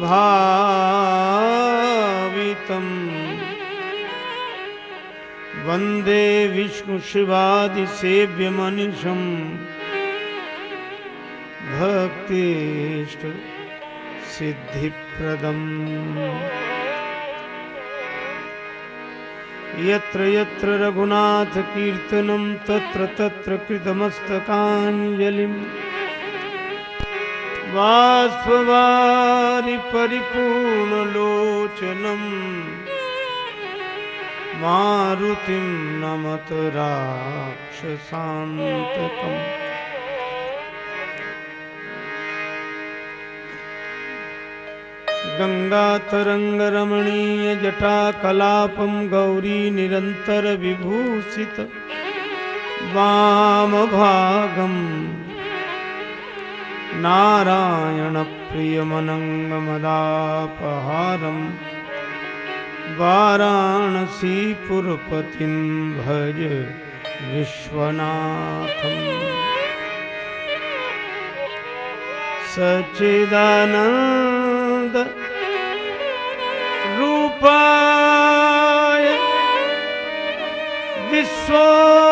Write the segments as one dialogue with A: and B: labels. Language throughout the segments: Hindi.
A: भावितम्। वंदे विष्णुशिवादिसेव्यमनिशम् भक्तिष्ट सिद्धिप्रदम्। यत्र यत्र रघुनाथकीर्तनं तत्र तत्र कृतमस्तकाञ्जलिम्। बाष्पवारि परिपूर्णलोचनम् मारुतिं नमत राक्षसान्तकम्। गङ्गातरङ्गरमणीयजटाकलापं गौरी निरन्तरविभूषित। वामभागम् नारायणप्रियमनङ्गमदापहारं वाराणसीपुरपतिं भज विश्वनाथम्। सच्चिदानन्द रूपाय विश्वोत्पत्त्यादि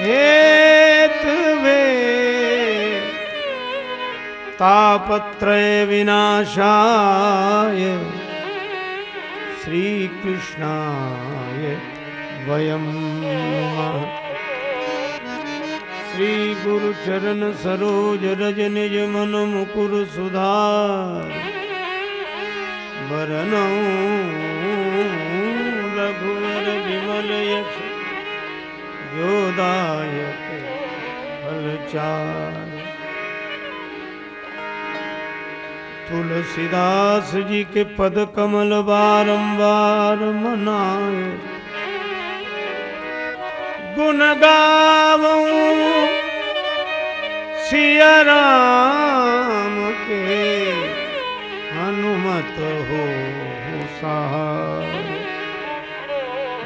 A: हेतवे तापत्रय विनाशाय श्रीकृष्णाय वयं नमः श्रीगुरुचरण सरोज रज निज मन मुकुर सुधार। वरनौ योदायक फलचार तुलसीदास जी के पद कमल बारंबार मनाए। गुण गावूं सिया के, हनुमत हो सहाय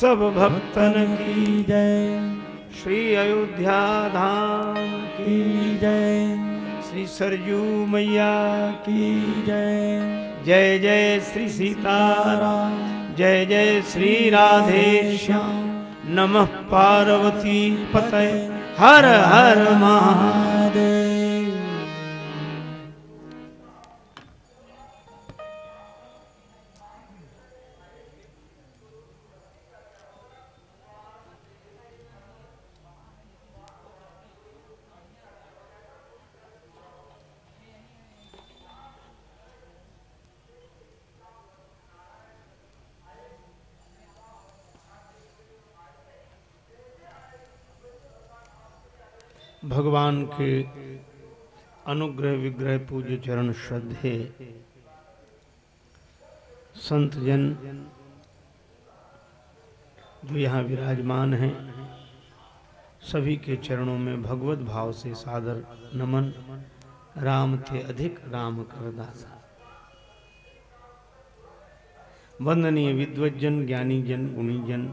A: सब भक्तन की
B: जय।
A: श्री अयोध्या धाम की
B: जय।
A: श्री सरजू मैया की
B: जय।
A: जय जय श्री सीताराम। जय जय श्री राधे श्याम नमः पार्वती पतय। हर हर महा
B: महादेव।
A: भगवान के अनुग्रह विग्रह पूज्य चरण श्रद्धे। संत जन जो यहाँ विराजमान हैं, सभी के चरणों में भगवत भाव से सादर नमन, राम थे अधिक राम कर दासा वंदनीय विद्वजन ज्ञानी जन गुणी जन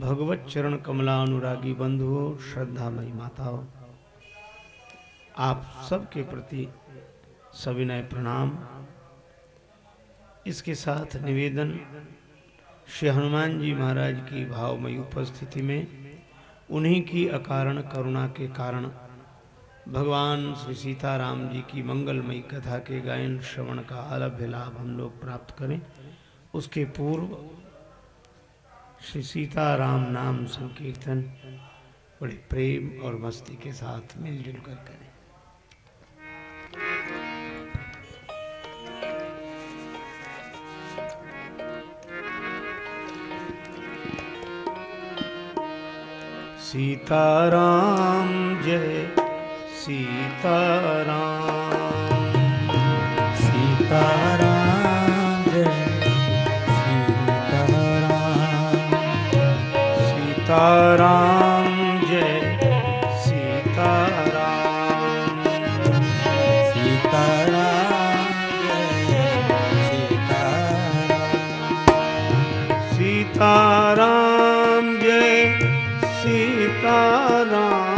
A: भगवत चरण कमला अनुरागी बंधुओं श्रद्धा श्रद्धामयी माताओं आप सबके प्रति सविनय प्रणाम। इसके साथ निवेदन, श्री हनुमान जी महाराज की भावमयी उपस्थिति में उन्हीं की अकारण करुणा के कारण भगवान श्री सीताराम जी की मंगलमयी कथा के गायन, श्रवण का अलभ्य लाभ हम लोग प्राप्त करें। उसके पूर्व श्री सीताराम नाम संकीर्तन बड़े प्रेम और मस्ती के साथ मिलजुल कर करें। सीताराम जय सीताराम।
B: सीताराम जय सीताराम
A: सीताराम जय सीताराम।
B: सीताराम जय सीताराम।
A: सीताराम। सीताराम।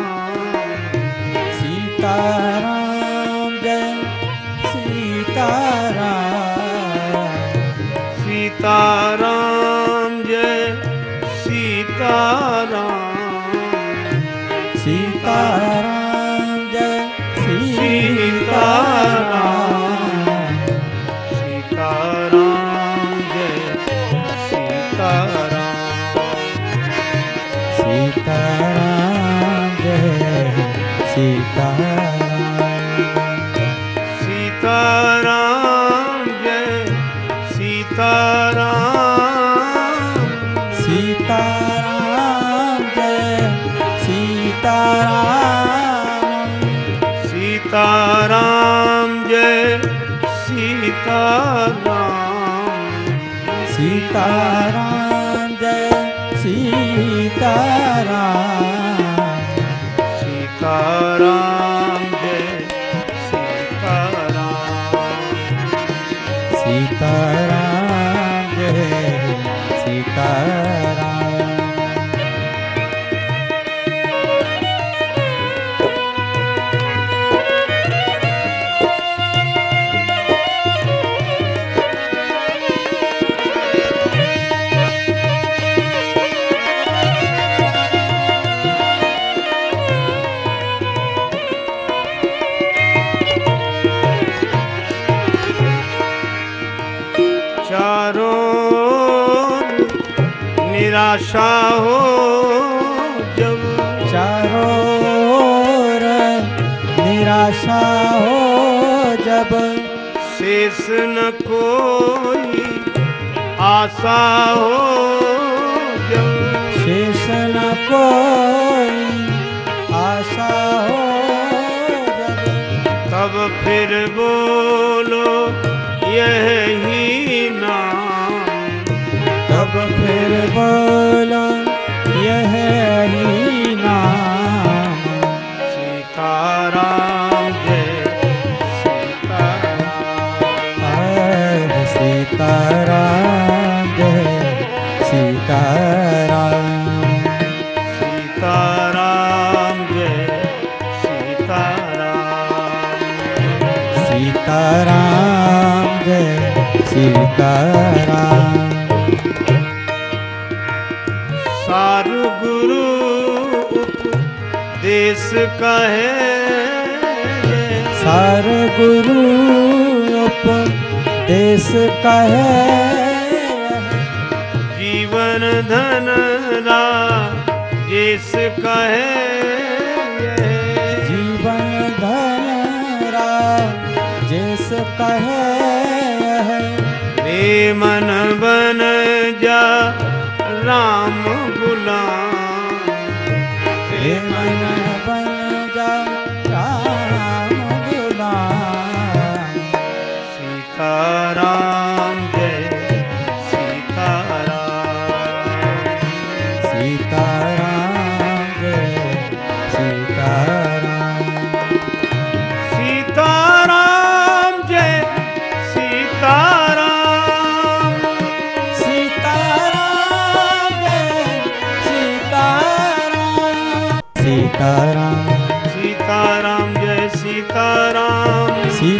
A: हो शेष न कोई आशा हो तब फिर बोलो यही नाम।
B: तब फिर बोलो
A: ਕਹੇ। ਸਰ ਗੁਰੂ
B: ਉਪਦੇਸ ਕਹੇ। ਜੀਵਨ ਧਨ ਰਾ
A: ਜਿਸ ਕਹੇ। ਜੀਵਨ ਧਨ ਰਾ ਜਿਸ
B: ਕਹੇ। ਮੇ ਮਨ ਬਨ ਜਾ ਰਾਮ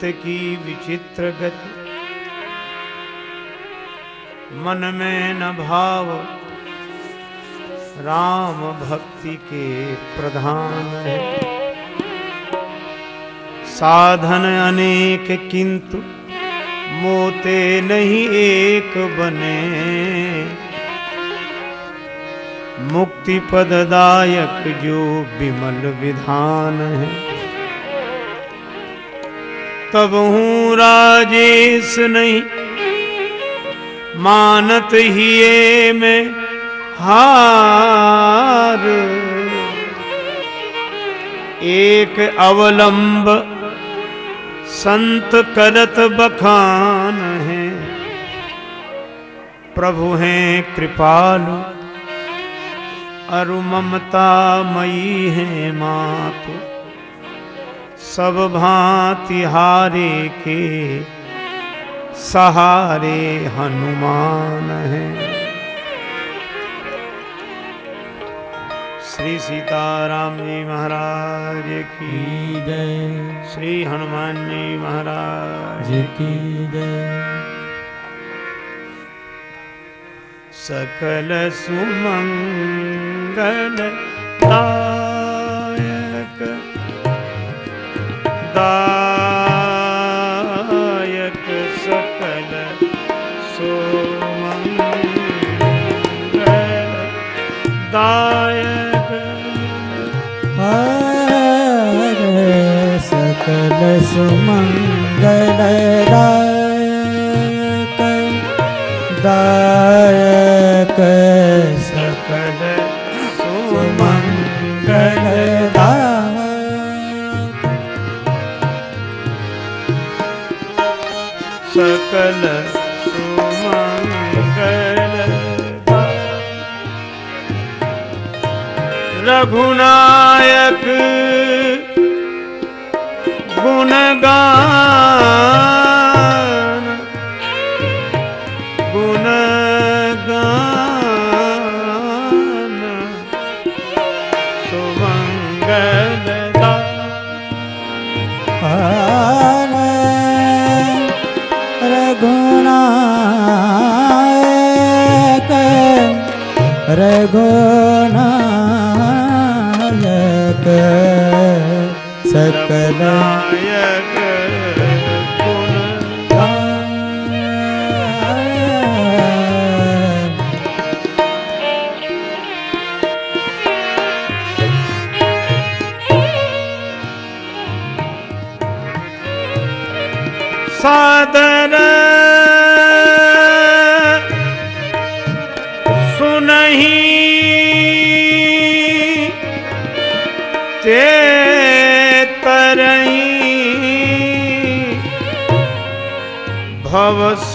A: चित्त की विचित्र गति। मन में न भाव, राम भक्ति के प्रधान है। साधन अनेक किंतु मोते नहीं एक बने। मुक्ति पददायक जो विमल विधान है। तब हूँ राजेश नहीं। मानत ही ये में हार। एक अवलंब संत करत बखान है। प्रभु हैं कृपालु अरु ममता मई है मातु। सब भांति हारे के सहारे हनुमान है। श्री सीताराम जी महाराज की
B: जय।
A: श्री हनुमान जी महाराज
B: की जय।
A: सकल सुमंगल। दायक verdade. प्रभुनायक गुणगान।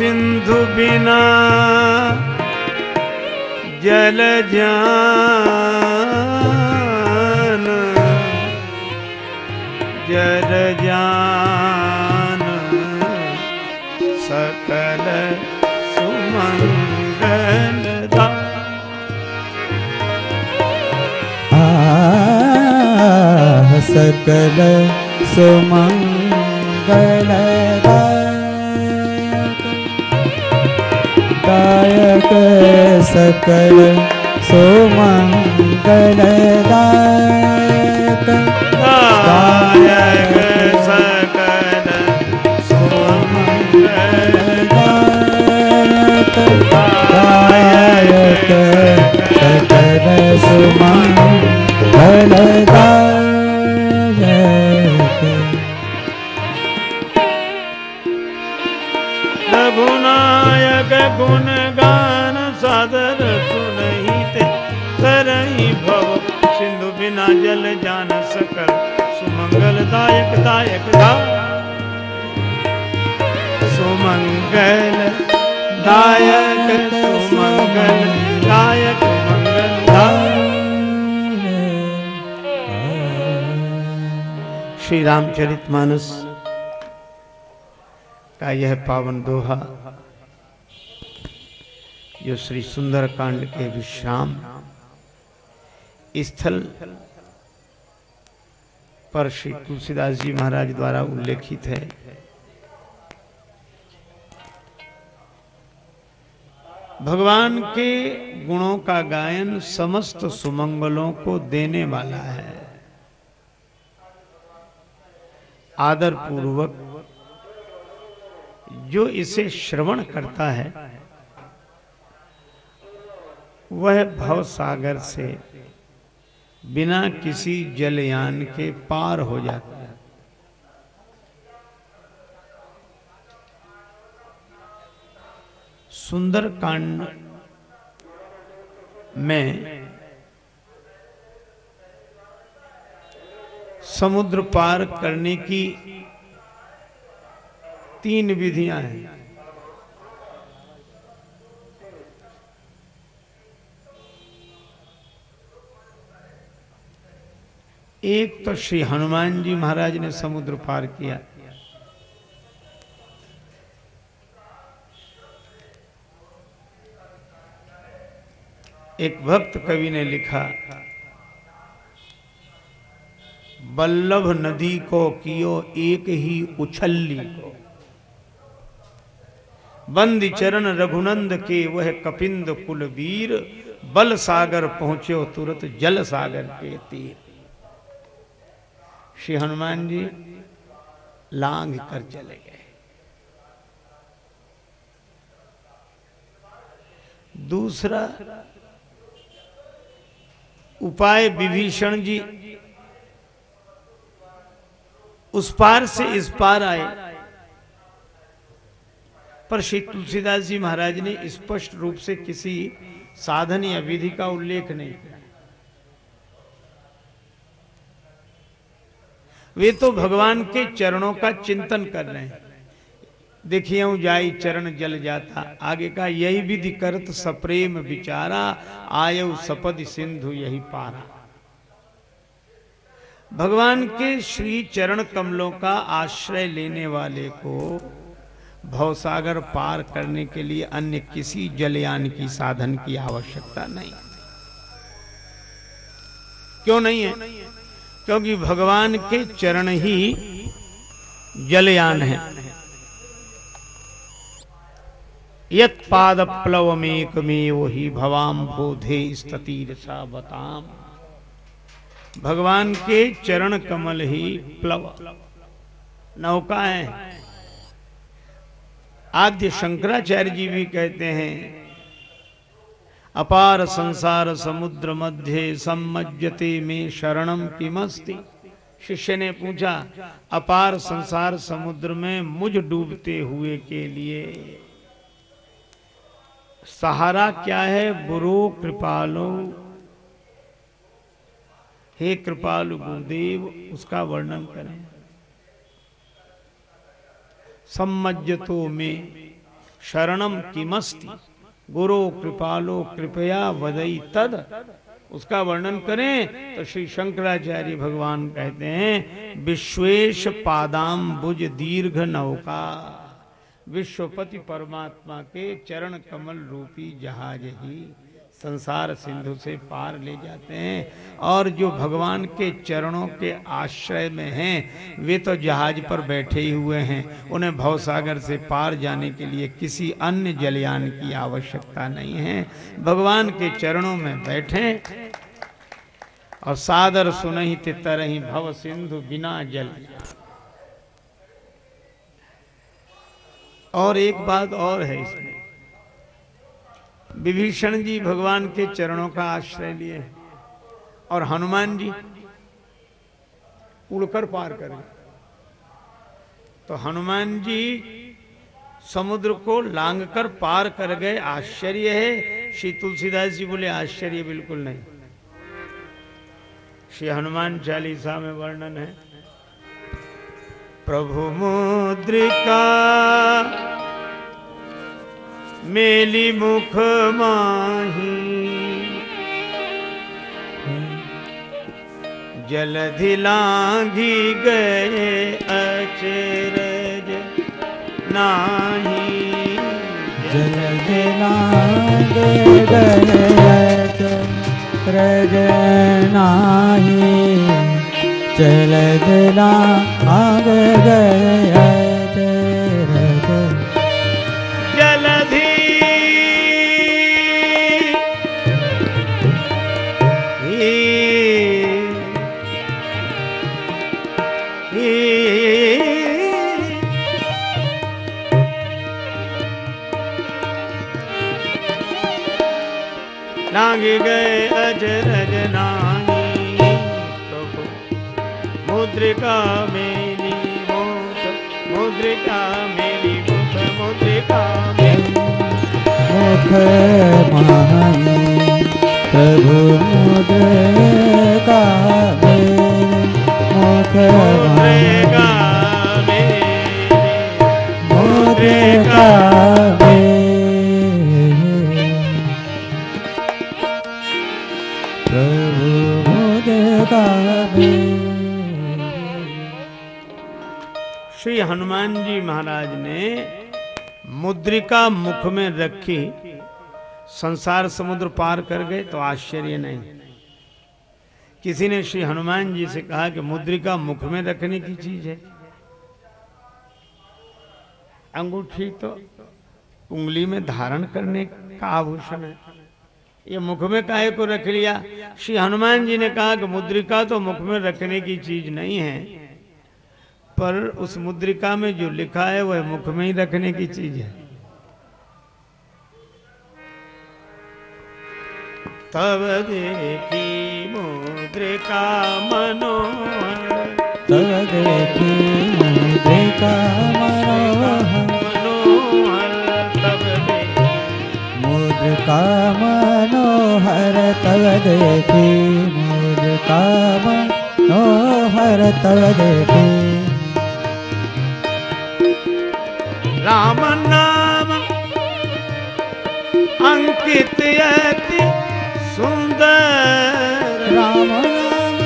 A: सिंधु बिना जल जान जल जान सकल सुमंगल
B: सकल सुमंगल दायक सकल सुमंगल दायक
A: दायक सकल सुमंगल
B: दायक दायक सकल सुमंगल
A: गुण बिना जल जान सकल सुमंगल दायक दायक दा। सुमंगल दायक सुमंगल दायक मंगल दायक श्री रामचरितमानस का यह पावन दोहा, जो श्री सुंदर कांड के विश्राम स्थल पर श्री तुलसीदास जी महाराज द्वारा उल्लेखित है। भगवान के गुणों का गायन समस्त सुमंगलों को देने वाला है। आदर पूर्वक जो इसे श्रवण करता है, वह भव सागर से बिना किसी जलयान के पार हो जाता है। सुंदर कांड में समुद्र पार करने की तीन विधियाँ हैं। एक तो श्री हनुमान जी महाराज ने समुद्र पार किया। एक भक्त कवि ने लिखा, बल्लभ नदी को कियो एक ही उछल्ली। बंद चरण रघुनंद के वह कपिंद कुलवीर बल सागर पहुँचे तुरंत जल सागर के तीर। श्री हनुमान जी लांग कर चले गए। दूसरा उपाय विभीषण जी, उस पार से इस पार आए। पर श्री तुलसीदास जी महाराज ने स्पष्ट रूप से किसी साधन या विधि का उल्लेख नहीं किया। वे तो भगवान के चरणों का चिंतन कर रहे हैं। देखिए जाई चरण जल जाता, आगे का यही विधि करत सप्रेम विचारा, आयु सपद सिंधु यही पारा। भगवान के श्री चरण कमलों का आश्रय लेने वाले को भवसागर पार करने के लिए अन्य किसी जलयान की साधन की आवश्यकता नहीं। क्यों नहीं है? क्योंकि भगवान के चरण ही जलयान है। यत पाद प्लवमेक में वही भवाम बोधे स्तीर सा बताम भगवान के चरण कमल ही प्लव। नौका है आद्य शंकराचार्य जी भी कहते हैं अपार संसार समुद्र मध्य सम्मज्जते में शरणम किमस्ति? शिष्य ने पूछा, अपार संसार समुद्र में मुझ डूबते हुए के लिए सहारा क्या है? बुरो कृपालो। हे कृपालु गुरुदेव, उसका वर्णन करें। सम्मज्जतो में शरणम किमस्ति? गुरु, कृपालो, कृपया वदई तद। उसका वर्णन करें तो श्री शंकराचार्य भगवान कहते हैं, विश्वेश पादाम बुज दीर्घ नौका। विश्वपति परमात्मा के चरण कमल रूपी जहाज़ ही। संसार सिंधु से पार ले जाते हैं और जो भगवान के चरणों के आश्रय में हैं, वे तो जहाज़ पर बैठे ही हुए हैं। उन्हें भवसागर से पार जाने के लिए किसी अन्य जलयान की आवश्यकता नहीं है। भगवान के चरणों में बैठे और सादर सुनही तितरही भव सिंधु बिना जल और एक बात और है इसमें। विभीषण जी भगवान के चरणों का आश्रय लिए और हनुमान जी उड़कर पार कर तो हनुमान जी समुद्र को लांग कर पार कर गए। आश्चर्य है। श्री तुलसीदास जी बोले, आश्चर्य बिल्कुल नहीं। श्री हनुमान चालीसा में वर्णन है, प्रभु मुद्रिका मेली मुख माही। जलधि लांघी गए अचरज नाही।
B: जल दिलागे गए रज नाही। चल दिला आग गए
A: लांग गए अजरज नाही प्रभु मुद्रिका मेरी मुख मुद्रिका मेरी मुख मुद्रिका मेरी
B: मुख माही प्रभु मुद्रिका मेरे मुख
A: मुद्रिका मेरी
B: मुद्रिका
A: हनुमान जी महाराज ने मुद्रिका मुख में रखी, संसार समुद्र पार कर गए तो आश्चर्य नहीं। किसी ने श्री हनुमान जी से कहा कि मुद्रिका मुख में रखने की चीज़ है। अंगूठी तो उंगली में धारण करने का आभूषण है। ये मुख में काहे को रख लिया? श्री हनुमान जी ने कहा कि मुद्रिका तो मुख में रखने की चीज़ नहीं है। पर उस मुद्रिका में जो लिखा है वह मुख में ही रखने की चीज़ है। तब देखी मुद्रिका मनोहर।
B: तव देखी मुद्रिका मनोहर।
A: मनोहर तब देखी
B: मुद्रिका मनोहर तव देखी मुद्रिका मनोहर तव देखी
A: राम नाम अंकित अति सुंदर
B: राम नाम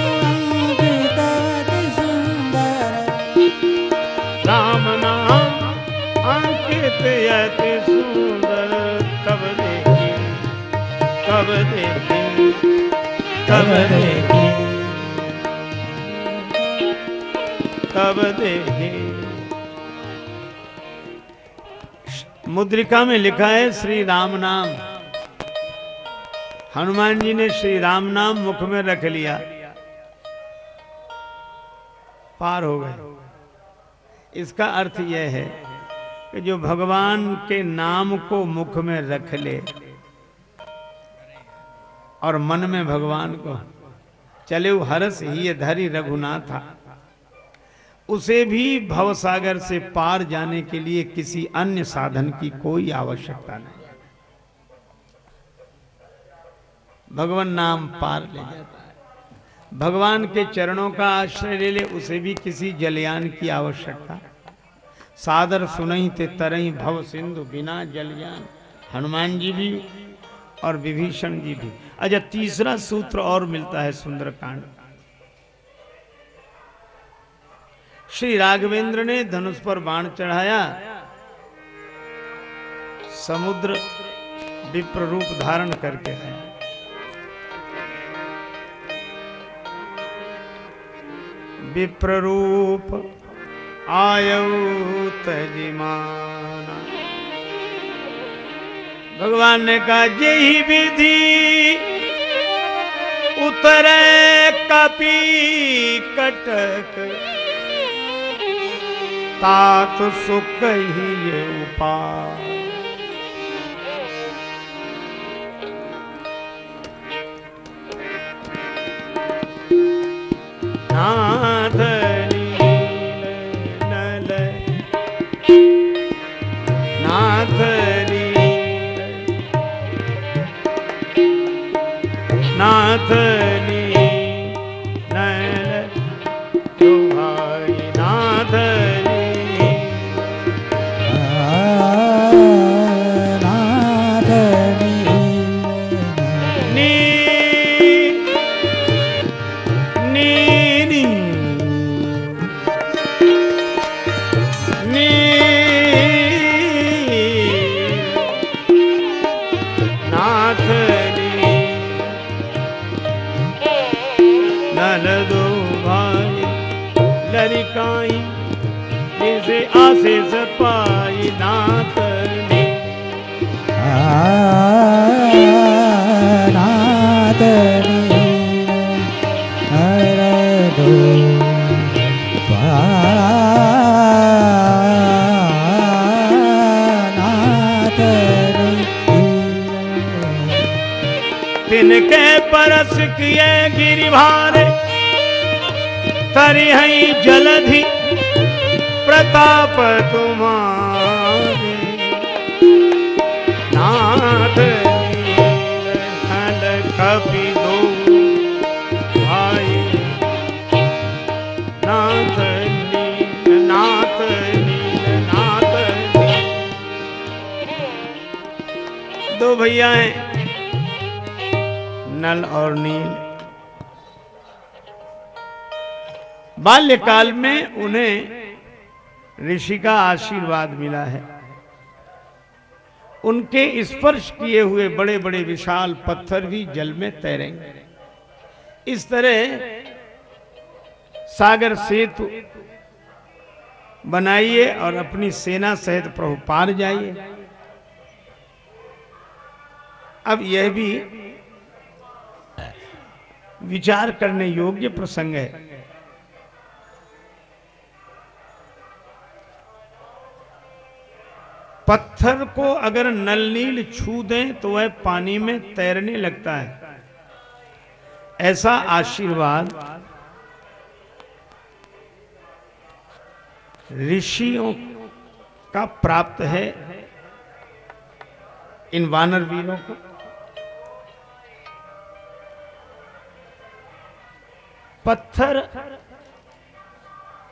B: गीताति सुंदर
A: राम नाम अंकित अति सुंदर तब देखी तब देखी तब मुद्रिका में लिखा है, श्री राम नाम। हनुमान जी ने श्री राम नाम मुख में रख लिया। पार हो गए। इसका अर्थ यह है कि जो भगवान के नाम को मुख में रख ले और मन में भगवान को, चले हरस ही धरी रघुनाथा। उसे भी भवसागर से पार जाने के लिए किसी अन्य साधन की कोई आवश्यकता नहीं। भगवान नाम पार ले जाता है। भगवान के चरणों का आश्रय ले ले, उसे भी किसी जलयान की आवश्यकता। सादर सुनही ते तरही भव सिंधु बिना जलयान। हनुमान जी भी और विभीषण जी भी। अच्छा तीसरा सूत्र और मिलता है सुंदरकांड। श्री राघवेंद्र ने धनुष पर बाण चढ़ाया। समुद्र विप्र रूप धारण करके आया। विप्र रूप आयु तजिमाना। भगवान ने कहा यही विधि उतरे कपी कटक तात सुख ही ये उपाय नाथ नाथ नाथ तरी हई जलधि, प्रताप तुम्हारे नाथ कपि दो भाई। नाथ नाथ नाथ दो भैया हैं, नल और नील। बाल्यकाल में उन्हें ऋषि का आशीर्वाद मिला है। उनके स्पर्श किए हुए बड़े बड़े विशाल पत्थर भी जल में तैरेंगे। इस तरह सागर सेतु बनाइए और अपनी सेना सहित प्रभु पार जाइए। अब यह भी विचार करने योग्य प्रसंग है। पत्थर को अगर नल नील छू दें तो वह पानी में तैरने लगता है। ऐसा आशीर्वाद ऋषियों का प्राप्त है इन वानर वीरों को। पत्थर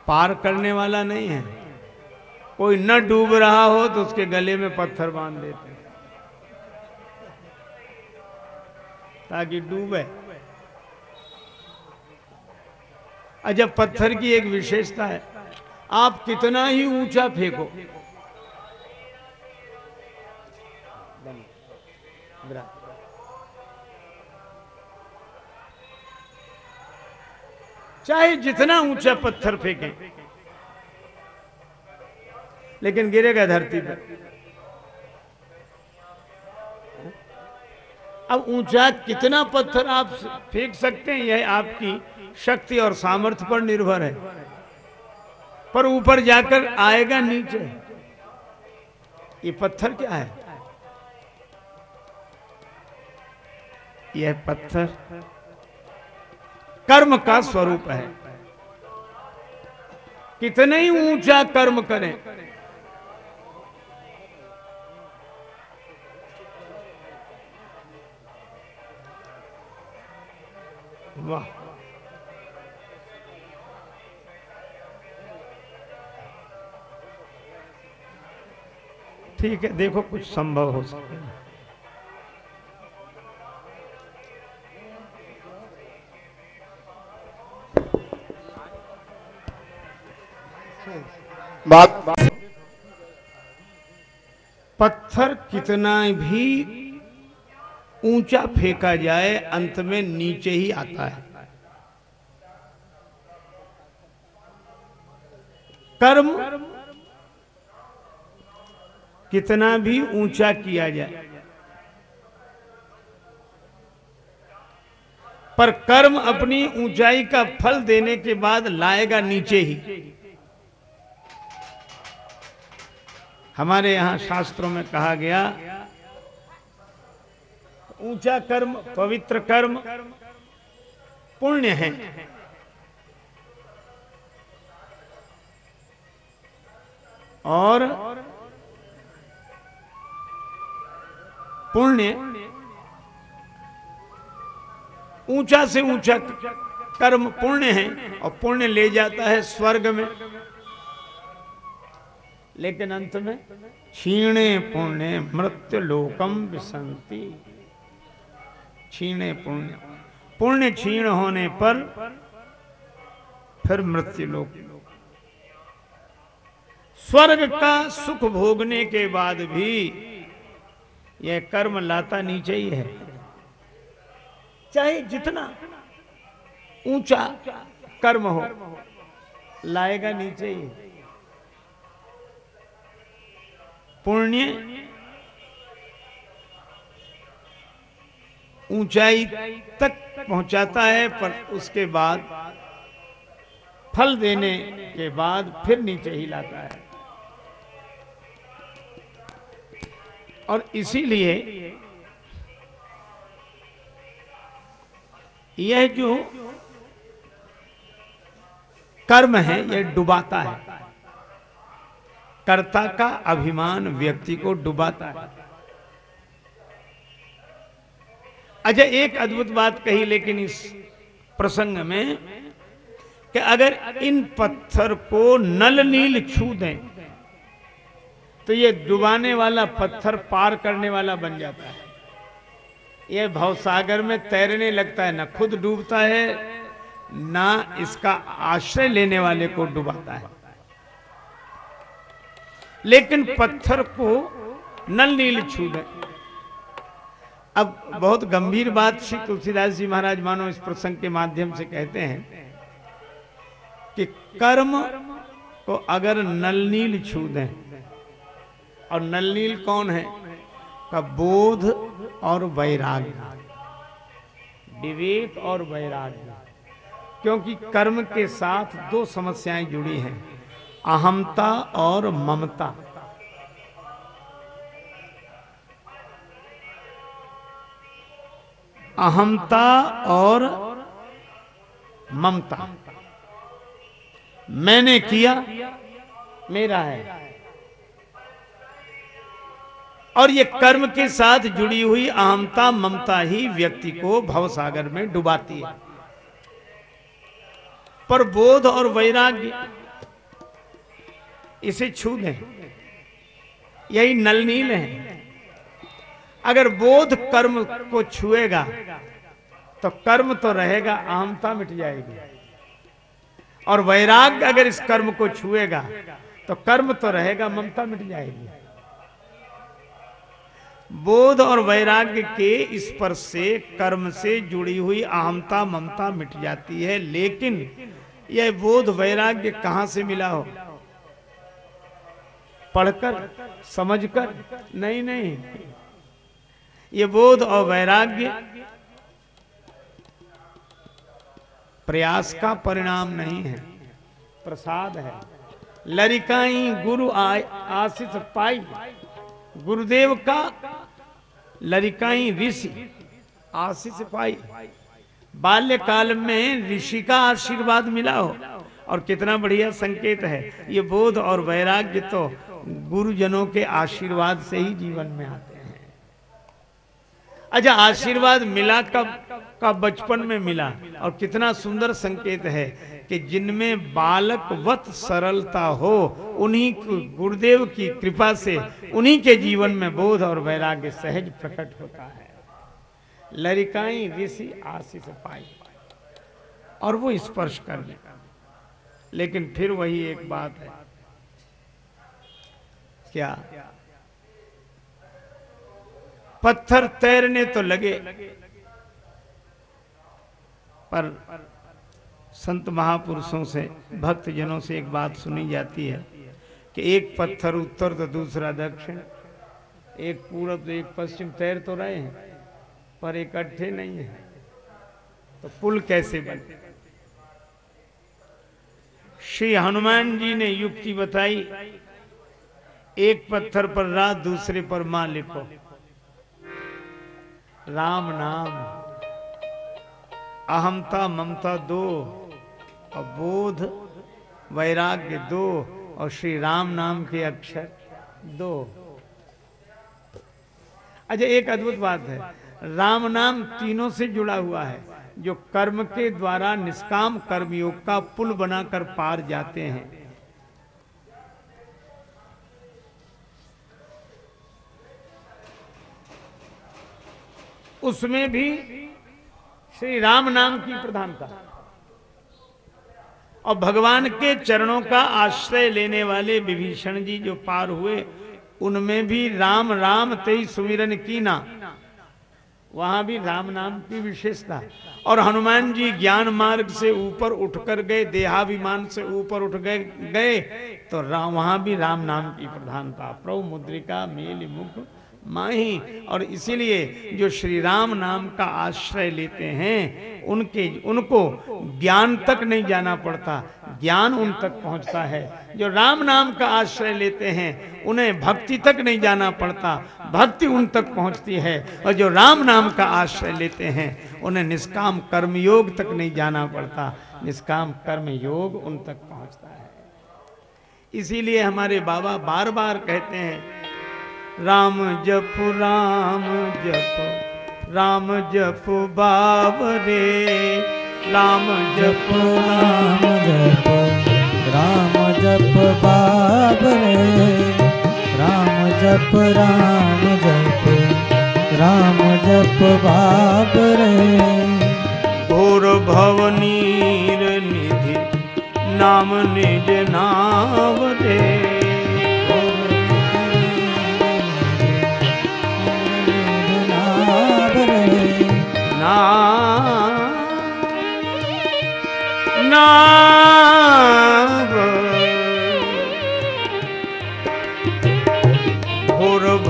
A: पार करने वाला नहीं है। कोई न डूब रहा हो तो उसके गले में पत्थर बाँध देते ताकि डूबे। अच्छा पत्थर की एक विशेषता है, आप कितना ही ऊँचा फेंको। चाहे जितना ऊँचा पत्थर फेंकें। लेकिन गिरेगा धरती पर। अब ऊँचा कितना पत्थर आप फेंक सकते हैं, यह आपकी शक्ति और सामर्थ्य पर निर्भर है। पर ऊपर जाकर आएगा नीचे। ये पत्थर क्या है? यह पत्थर कर्म का स्वरूप है। कितने ही ऊँचा कर्म करें वाह। ठीक है देखो कुछ संभव हो सके।
C: बात
A: पत्थर कितना भी ऊँचा फेंका जाए, अंत में नीचे ही आता है। कर्म कितना भी ऊँचा किया जाए, पर कर्म अपनी ऊंचाई का फल देने के बाद लाएगा नीचे ही। हमारे यहाँ शास्त्रों में कहा गया ऊँचा कर्म, पवित्र कर्म, पुण्य है। और पुण्य ऊँचा से ऊँचा कर्म पुण्य है और पुण्य ले जाता है स्वर्ग में। लेकिन अंत में, क्षीणे पुण्य मृत्यु लोकम विसंति। क्षीणे पुण्य। पुण्य क्षीण होने पर फिर मृत्यु लोक। स्वर्ग का सुख भोगने के बाद भी यह कर्म लाता नीचे ही है। चाहे जितना ऊँचा कर्म हो, लाएगा नीचे ही। पुण्य ऊंचाई तक पहुंचाता है, पर उसके बाद फल देने के बाद फिर नीचे ही लाता है। और इसीलिए यह जो कर्म है, यह डुबाता है। कर्ता का अभिमान व्यक्ति को डुबाता है। अच्छा एक अद्भुत बात कही, लेकिन इस प्रसंग में कि अगर इन पत्थर को नल नील छू दें तो ये डुबाने वाला पत्थर पार करने वाला बन जाता है। ये भवसागर में तैरने लगता है, ना खुद डूबता है, ना इसका आश्रय लेने वाले को डुबाता है। लेकिन पत्थर को नल नील छू दे। अब बहुत गंभीर बात श्री तुलसीदास जी महाराज मानो इस प्रसंग के माध्यम से कहते हैं कि कर्म को अगर नलनील छू दें, और नलनील कौन है? का बोध और वैराग्य। विवेक और वैराग्य। क्योंकि कर्म के साथ दो समस्याएँ जुड़ी हैं, अहमता और ममता। अहमता और ममता। मैंने किया, मेरा है। और ये कर्म के साथ जुड़ी हुई अहमता, ममता ही व्यक्ति को भवसागर में डुबाती है। पर बोध और वैराग्य, इसे छू दें यही नलनील है। अगर बोध कर्म को छुएगा तो कर्म तो रहेगा अहमता मिट जाएगी। और वैराग्य अगर इस कर्म को छुएगा तो कर्म तो रहेगा, ममता मिट जाएगी। बोध और वैराग्य के स्पर्श से, कर्म से जुड़ी हुई अहमता ममता मिट जाती है। लेकिन यह बोध वैराग्य कहाँ से मिला हो? पढ़कर, समझकर? नहीं नहीं। ये बोध और वैराग्य प्रयास का परिणाम नहीं है। प्रसाद है। लरिकाई गुरु आशीष पाई। गुरुदेव का लरिकाई ऋषि आशीष पाई। बाल्यकाल में ऋषि का आशीर्वाद मिला हो। और कितना बढ़िया संकेत है। ये बोध और वैराग्य तो गुरुजनों के आशीर्वाद से ही जीवन में आते अच्छा आशीर्वाद मिला कब का बचपन में मिला। और कितना सुंदर संकेत है कि जिनमें बालक वत सरलता हो, उन्हीं गुरुदेव की कृपा से, उन्हीं के जीवन में बोध और वैराग्य सहज प्रकट होता है। लरिकाई ऋषि आशीष पाई। और वो स्पर्श कर ले। लेकिन फिर वही एक बात है। क्या पत्थर तैरने तो लगे। पर संत महापुरुषों से भक्त जनों से एक बात सुनी जाती है कि एक पत्थर उत्तर तो दूसरा दक्षिण। एक पूरब तो एक पश्चिम, तैर तो रहे हैं, पर इकट्ठे नहीं है। तो पुल कैसे बने? श्री हनुमान जी ने युक्ति बताई, एक पत्थर पर रात, दूसरे पर माँ लिखो राम नाम। अहमता ममता दो, और बोध, वैराग्य दो, और श्री राम नाम के अक्षर दो। अच्छा एक अद्भुत बात है। राम नाम तीनों से जुड़ा हुआ है, जो कर्म के द्वारा निष्काम कर्मयोग का पुल बनाकर पार जाते हैं। उसमें भी श्री राम नाम की प्रधानता। और भगवान के चरणों का आश्रय लेने वाले विभीषण जी जो पार हुए, उनमें भी राम राम तेई सुमिरन की ना। वहाँ भी राम नाम की विशेषता। और हनुमान जी ज्ञान मार्ग से ऊपर उठकर गए, देहाभिमान से ऊपर उठ गए गए तो वहाँ भी राम नाम की प्रधानता। प्रभु मुद्रिका मेल मुख माही। और इसीलिए जो श्री राम नाम का आश्रय लेते हैं, उनके, उनको ज्ञान तक नहीं जाना पड़ता। ज्ञान उन तक पहुँचता है। जो राम नाम का आश्रय लेते हैं, उन्हें भक्ति तक नहीं जाना पड़ता। भक्ति उन तक पहुँचती है। और जो राम नाम का आश्रय लेते हैं, उन्हें निष्काम कर्म योग तक नहीं जाना पड़ता। निष्काम कर्म योग उन तक पहुँचता है। इसीलिए हमारे बाबा बार बार कहते हैं राम जप राम जप राम जप बाबरे राम जप
B: राम जप राम जप बाबरे राम जप राम जप राम जप बाबरे
A: घोर भवनीर निधि, नाम निज नाम रे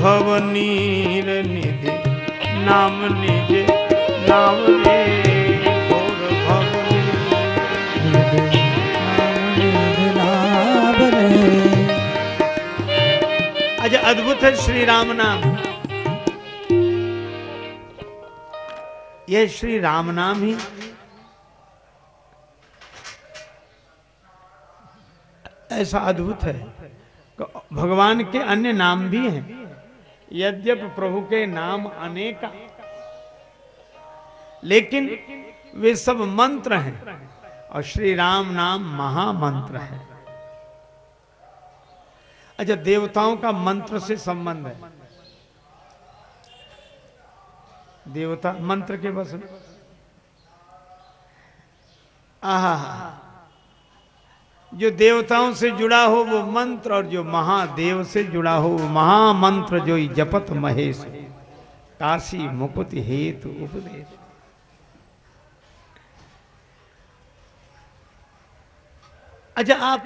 A: भवनीर निधि, नाम निज, नाम अच्छा अद्भुत है श्री राम नाम। यह श्री राम नाम ही ऐसा अद्भुत है। भगवान के अन्य नाम भी हैं। यद्यप प्रभु के नाम अनेक। लेकिन वे सब मंत्र हैं और श्री राम नाम महामंत्र है। अच्छा देवताओं का मंत्र से संबंध है। देवता, मंत्र के बस आहा जो देवताओं से जुड़ा हो वो मंत्र और जो महादेव से जुड़ा हो वो महामंत्र जो जपत महेश। काशी मुकुट हेतु उपदेश। अच्छा आप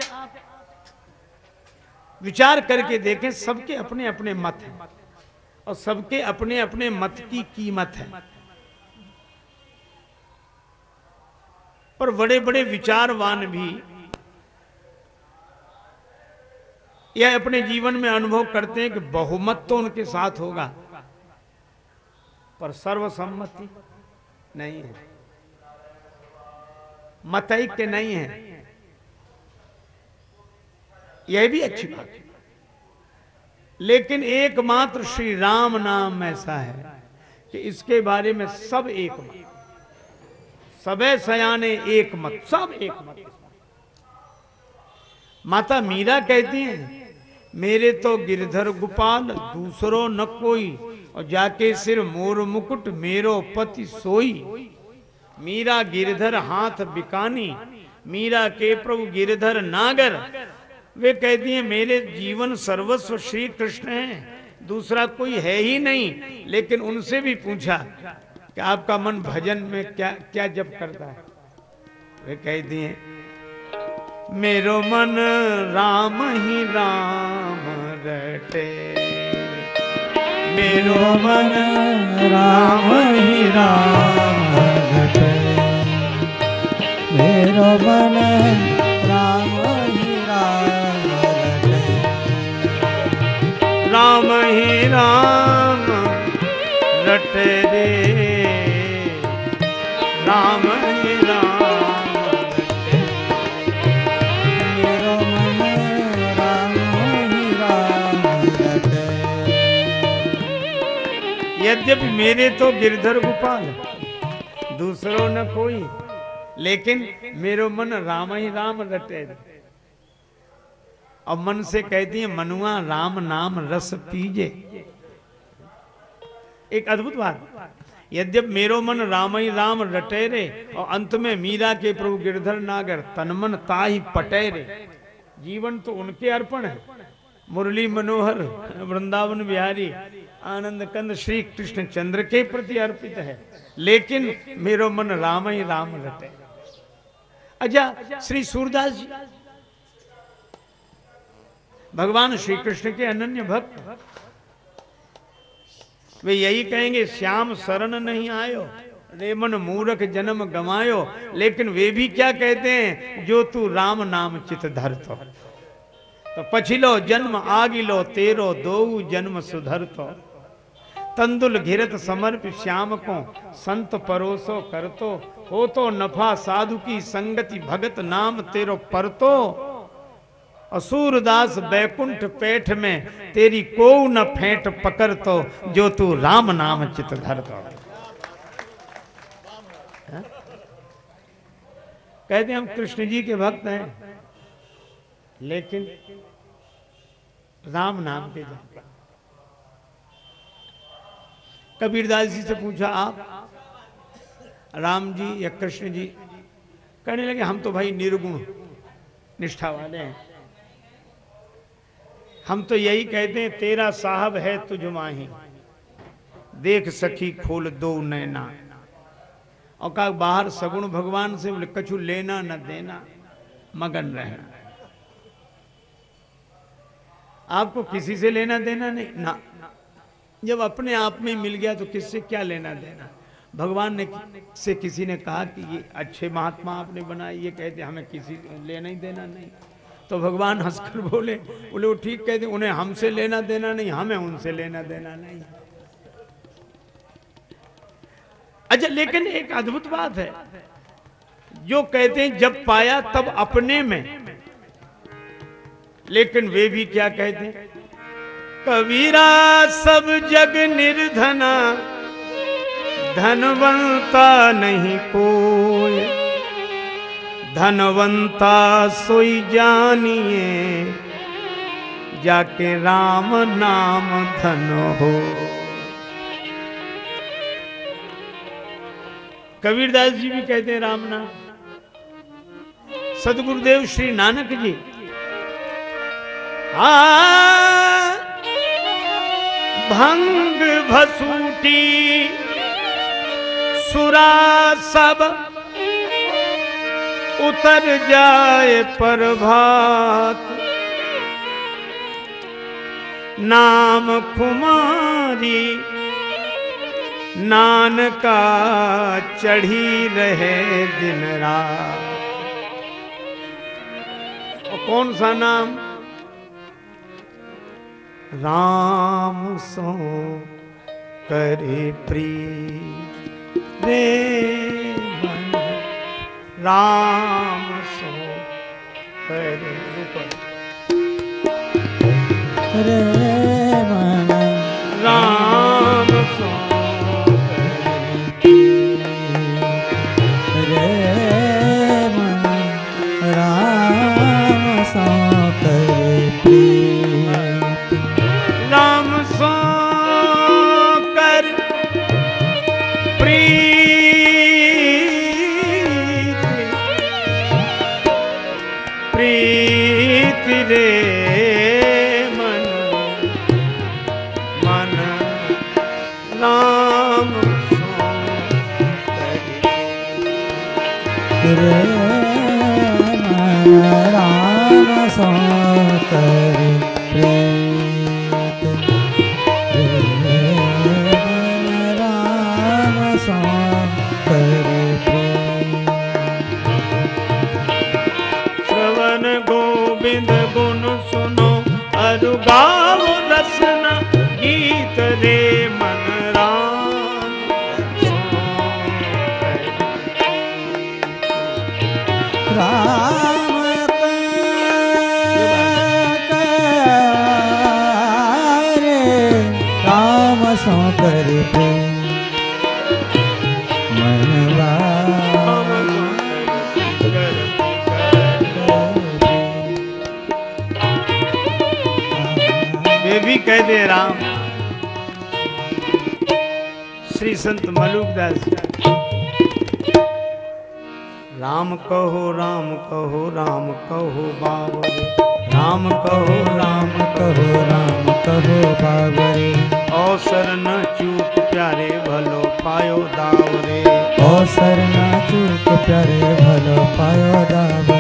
A: विचार करके देखें, सबके अपने अपने मत हैं और सबके अपने अपने मत की कीमत है। पर बड़े बड़े विचारवान भी यह अपने जीवन में अनुभव करते हैं कि बहुमत तो उनके साथ होगा। पर सर्वसम्मति नहीं है। मतैक्य नहीं है। यह भी अच्छी बात है। लेकिन एकमात्र श्री राम नाम ऐसा है कि इसके बारे में सब एक मत सबे सयाने एक मत सब एक मत माता मीरा कहती हैं मेरे तो गिरधर गोपाल, दूसरो न कोई, और जाके सिर मोर मुकुट, मेरो पति सोई। मीरा गिरधर हाथ बिकानी, मीरा के प्रभु गिरधर नागर। वे कहती हैं मेरे जीवन सर्वस्व श्री कृष्ण है, दूसरा कोई है ही नहीं, लेकिन उनसे भी पूछा कि आपका मन भजन में क्या क्या जब करता है? वे कह दिए मेरो मन राम ही राम रटे। मेरो मन
B: राम ही राम रटे। मेरो मन राम ही राम रटे।
A: राम ही राम रटे रे। राम यद्यपि मेरे तो गिरधर गोपाल दूसरों न कोई, लेकिन मेरो मन राम ही राम रटे और मन से कहती है मनुआ राम नाम रस पीजे। एक अद्भुत बात, यद्यप मेरो मन राम ही राम रटे रे, और अंत में मीरा के प्रभु गिरधर नागर तनमन ताही पटे रे। जीवन तो उनके अर्पण है, मुरली मनोहर, वृंदावन बिहारी आनंद कंद श्री कृष्ण चंद्र के प्रति अर्पित है। लेकिन मेरो मन राम ही राम रटे। अच्छा श्री सूरदास जी। भगवान श्री कृष्ण के अनन्य भक्त। वे यही कहेंगे, श्याम शरण नहीं आयो, रेमन मूरख जन्म गमायो लेकिन वे भी क्या कहते हैं, जो तू राम नाम चित धर तो पछिलो जन्म आगिलो, तेरो दो जन्म सुधर तो तंदुल घिरत समर्प श्याम को संत परोसो करतो हो तो नफा साधु की संगति भगत नाम तेरो परतो असूरदास बैकुंठ पेठ में तेरी को न फेंट पकड़ तो जो तू राम नाम चित धर तो हाँ? कहते हम कृष्ण जी के भक्त हैं, लेकिन राम नाम के जप कबीरदास जी से पूछा, आप राम जी या कृष्ण जी? कहने लगे, हम तो भाई निर्गुण निष्ठा वाले हैं। हम तो यही कहते हैं, तेरा साहब है तुझ माही। देख सखी, खोल दो नैना। और कहा, बाहर सगुण भगवान से बोले, कछु लेना न देना, मगन रहना। आपको किसी से लेना देना नहीं? ना। जब अपने आप में मिल गया तो किससे क्या लेना देना? भगवान ने से किसी ने कहा कि ये अच्छे महात्मा आपने बनाए, ये कहते हमें किसी लेना ही देना नहीं। तो भगवान हंसकर बोले बोले, वो ठीक कहते उन्हें हमसे लेना देना नहीं, हमें उनसे लेना देना नहीं। अच्छा लेकिन एक अद्भुत बात है। जो कहते हैं, जब पाया तब अपने में। लेकिन वे भी क्या कहते हैं? कबीरा, सब जग निर्धना। धनवंता नहीं कोई धनवंता सोई जानिए, जाके राम नाम धन हो। कबीरदास जी भी कहते हैं राम नाम। सदगुरुदेव श्री नानक जी। आ भंग भसूटी, सुरा सब उतर जाए प्रभात। नाम कुमारी नान का चढ़ी रहे दिन रात। कौन सा नाम? राम सो करे प्री रे मन राम सो करे ऊपर
B: रे मन
A: राम दे राम। श्री संत मलुकदास राम कहो राम कहो राम कहो बाबरे राम कहो राम
B: कहो राम कहो बाबरे
A: अवसर न चूक प्यारे भलो पायो दावरे।
B: अवसर ना चूक प्यारे भलो पायो दाबरे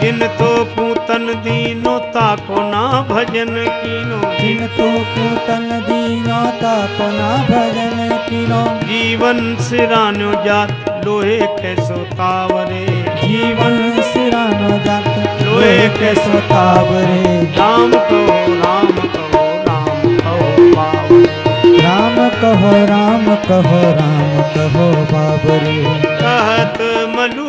A: जिन तो पूतन दीनो ताको ना भजन कीनो।
B: जिन तो पूतन दीनो ताको ना भजन किनो।
A: जीवन सिरानो जात लोहे के सोतावरे
B: जीवन सिरानो जात
A: लोहे के
B: सोतावरे
A: राम कहो राम कहो राम कहो बावरे।
B: राम कहो राम कहो राम कहो बाबरे
A: कहत दास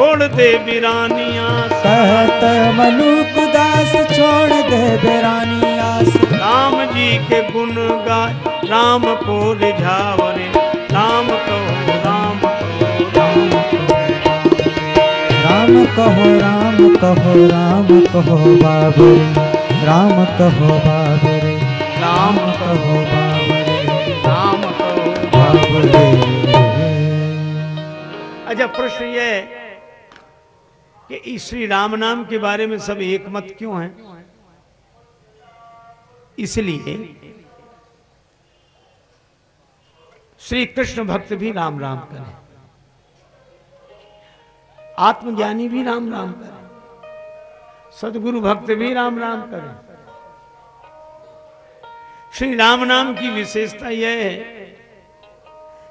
A: छोड़ दे बिरानिया।
B: कहत मलूक दास छोड़ दे बेरानी आस
A: राम जी के गुण गाय राम को रिझावरे। राम कहो राम कहो राम
B: कहो राम कहो राम कहो बाबरे। राम कहो बाबरे।
A: राम
B: कहो बाबरे।
A: राम कहो
B: बाबरे।
A: अच्छा प्रश्न है कि श्री राम नाम के बारे में सब एक मत क्यों है? इसलिए श्री कृष्ण भक्त भी राम राम करें। आत्मज्ञानी भी राम राम करें। सदगुरु भक्त भी राम राम करें। श्री राम नाम की विशेषता यह है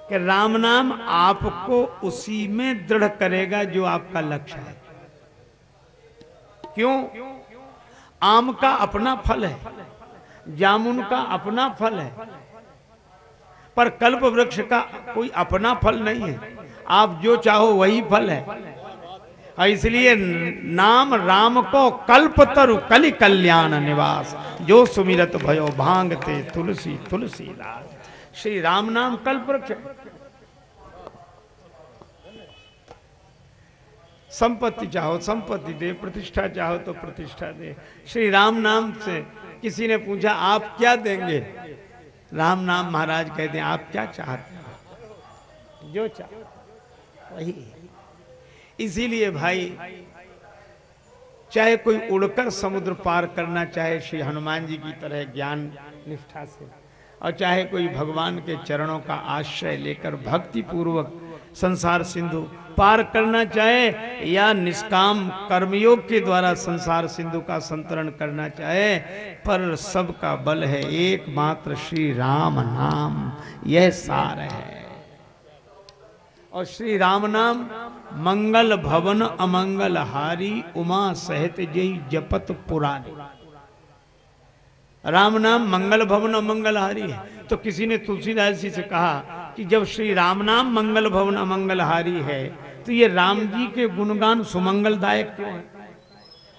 A: कि राम नाम आपको उसी में दृढ़ करेगा जो आपका लक्ष्य है। क्यों? आम का अपना फल है, जामुन का अपना फल है, पर कल्प वृक्ष का कोई अपना फल नहीं है। आप जो चाहो वही फल है। इसलिए नाम राम को कल्प तरु कलि कल्याण निवास। जो सुमिरत भयो, भांगते तुलसी तुलसी श्री राम नाम कल्प वृक्ष संपत्ति चाहो, संपत्ति दे, प्रतिष्ठा चाहो तो प्रतिष्ठा दे। श्री राम नाम से किसी ने पूछा, आप क्या देंगे? राम नाम महाराज कहते हैं, आप क्या चाहते हो? जो चाहो। वही इसीलिए भाई, चाहे कोई उड़कर समुद्र पार करना, चाहे श्री हनुमान जी की तरह ज्ञान निष्ठा से, और चाहे कोई भगवान के चरणों का आश्रय लेकर भक्ति पूर्वक संसार सिंधु पार करना चाहे या निष्काम कर्मयोग के द्वारा संसार सिंधु का संतरण करना चाहे, पर सबका बल है एकमात्र श्री राम नाम। यह सार है। और श्री राम नाम, मंगल भवन अमंगल हारी उमा सहित जय जपत पुरानी। राम नाम, मंगल भवन अमंगल हारी है। तो किसी ने तुलसीदास जी से कहा कि जब श्री राम नाम मंगल भवन अमंगल हारी है तो ये राम जी के गुणगान सुमंगलदायक क्यों है?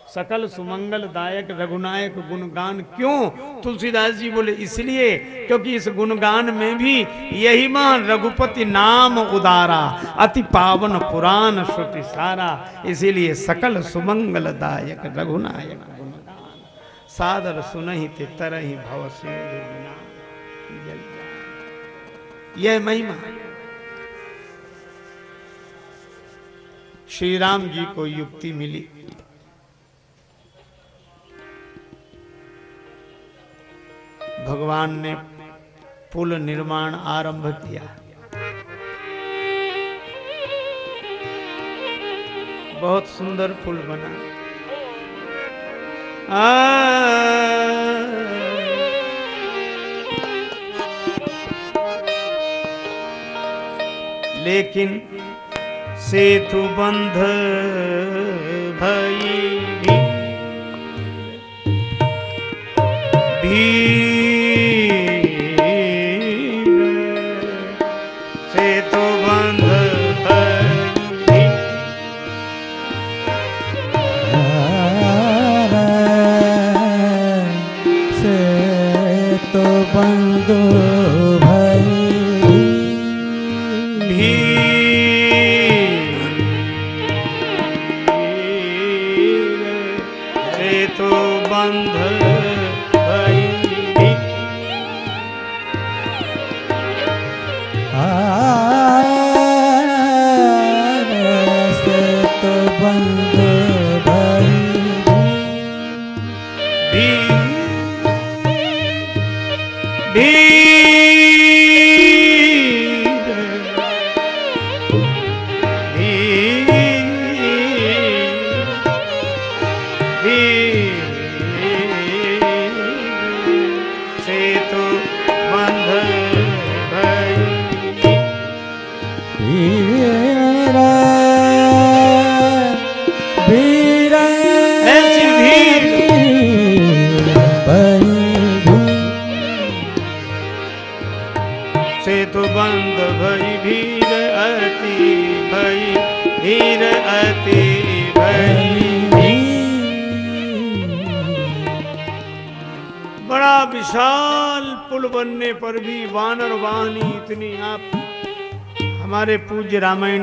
A: सकल सुमंगलदायक रघुनायक गुणगान क्यों? तुलसीदास जी बोले, इसलिए क्योंकि इस गुणगान में भी यही मान रघुपति नाम उदारा, अति पावन पुराण श्रुति सारा, इसीलिए सकल सुमंगलदायक रघुनायक गुणगान। सादर सुनहि ते तरहि भव सिंधु जल। यह महिमा। श्री राम जी को युक्ति मिली। भगवान ने पुल निर्माण आरंभ किया। बहुत सुंदर पुल बना। आ लेकिन सेतु बंध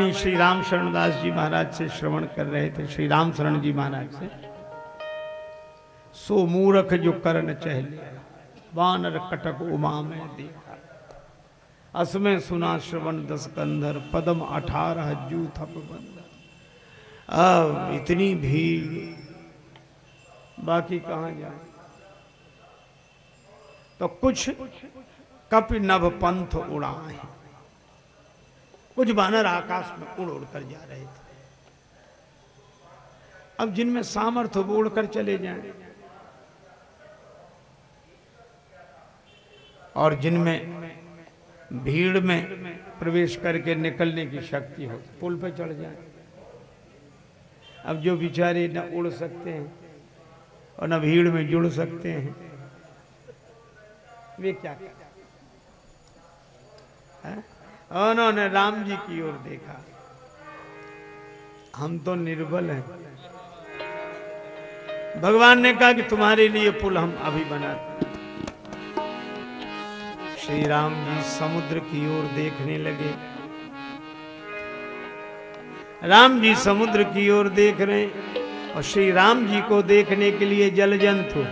A: रामायणी श्री राम शरणदास जी महाराज से श्रवण कर रहे थे, श्री राम शरण जी महाराज से। सो मूरख जो करण चहले, वानर कटक उमा में देखा। असमय सुना श्रवण दस कंधर पदम अठारह जू थप बंदर। अब इतनी भीड़, बाकी कहाँ जाए? तो कुछ कपि नभ पंथ उड़ाए। कुछ बानर आकाश में उड़ उड़ कर जा रहे थे। अब जिनमें सामर्थ्य वो उड़कर चले जाएँ। और जिनमें भीड़ में प्रवेश करके निकलने की शक्ति हो, पुल पे चढ़ जाए। अब जो बेचारे न उड़ सकते हैं और न भीड़ में जुड़ सकते हैं, वे क्या करें? उन्होंने राम जी की ओर देखा। हम तो निर्बल हैं। भगवान ने कहा कि तुम्हारे लिए पुल हम अभी बनाते हैं। श्री राम जी समुद्र की ओर देखने लगे। राम जी समुद्र की ओर देख रहे हैं और श्री राम जी को देखने के लिए जल जंतु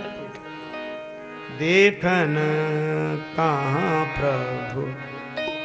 A: देखन कहाँ प्रभु?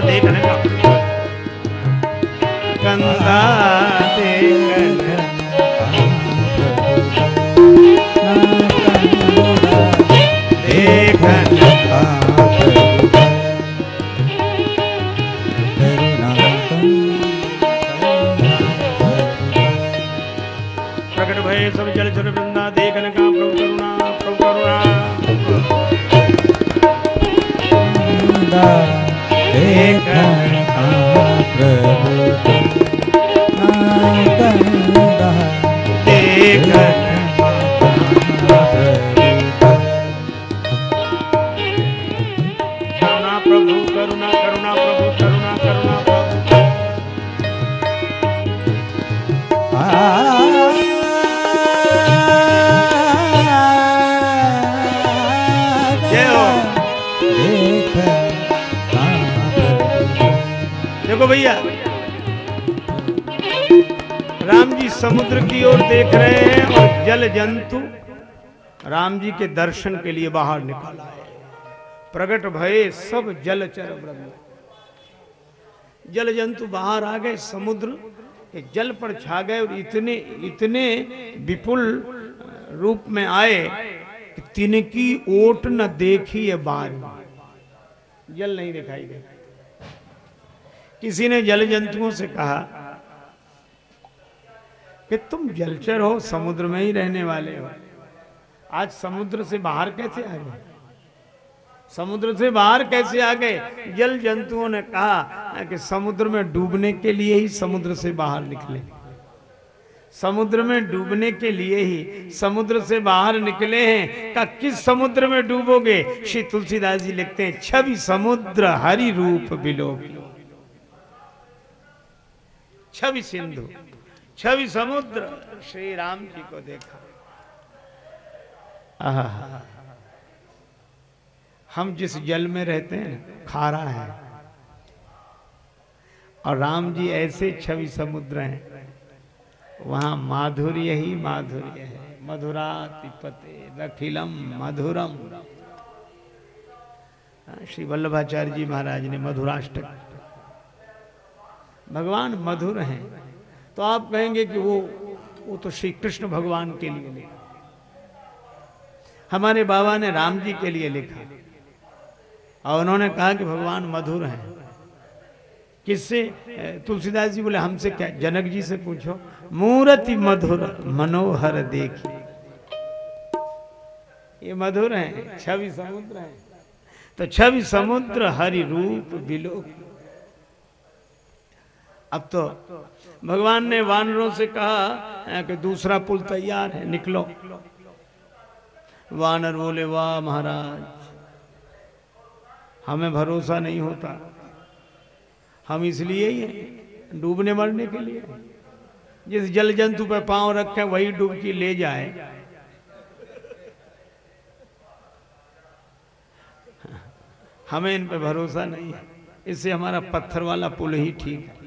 A: प्रभु करुणा कंदा समुद्र की ओर देख रहे हैं और जल जंतु राम जी के दर्शन के लिए बाहर निकल आए प्रकट भये सब जलचर ब्रह्म। जल जंतु बाहर आ गए, समुद्र के जल पर छा गए और इतने इतने विपुल रूप में आए कि तिनकी ओट न देखी है बार जल नहीं दिखाई दे किसी ने जल जंतुओं से कहा कि तुम जलचर हो, समुद्र में ही रहने वाले हो। आज समुद्र से बाहर कैसे आ गए? समुद्र से बाहर कैसे आ गए? जल जंतुओं ने कहा कि समुद्र में डूबने के लिए ही समुद्र से बाहर निकले। समुद्र में डूबने के लिए ही समुद्र से बाहर निकले हैं। का किस समुद्र में डूबोगे? श्री तुलसीदास जी लिखते हैं, छवि समुद्र हरि रूप बिलो छवि सिंधु। छवि समुद्र। श्री राम जी को देखा। हम जिस जल में रहते हैं खारा है। और राम जी ऐसे छवि समुद्र हैं वहाँ माधुर्य ही माधुर्य है। मधुरा तिपते रखिलम मधुरम। हाँ, श्री वल्लभाचार्य जी महाराज ने मधुराष्टक। भगवान मधुर हैं। तो आप कहेंगे कि वो वो तो श्री कृष्ण भगवान के लिए लिखा। हमारे बाबा ने राम जी के लिए लिखा। और उन्होंने कहा कि भगवान मधुर हैं। किससे? तुलसीदास जी बोले, हमसे क्या? जनक जी से पूछो। मूर्ति मधुर, मनोहर देखी। ये मधुर है, छवि समुद्र है। तो छवि समुद्र हरि रूप बिलो। अब तो भगवान ने वानरों से कहा कि दूसरा पुल तैयार है, निकलो। वानर बोले, वाह महाराज, हमें भरोसा नहीं होता। हम इसलिए ही हैं, डूबने मरने के लिए। जिस जल जंतु पर पाँव रखे, वही डुबकी ले जाए। हमें इन पर भरोसा नहीं है। इससे हमारा पत्थर वाला पुल ही ठीक है।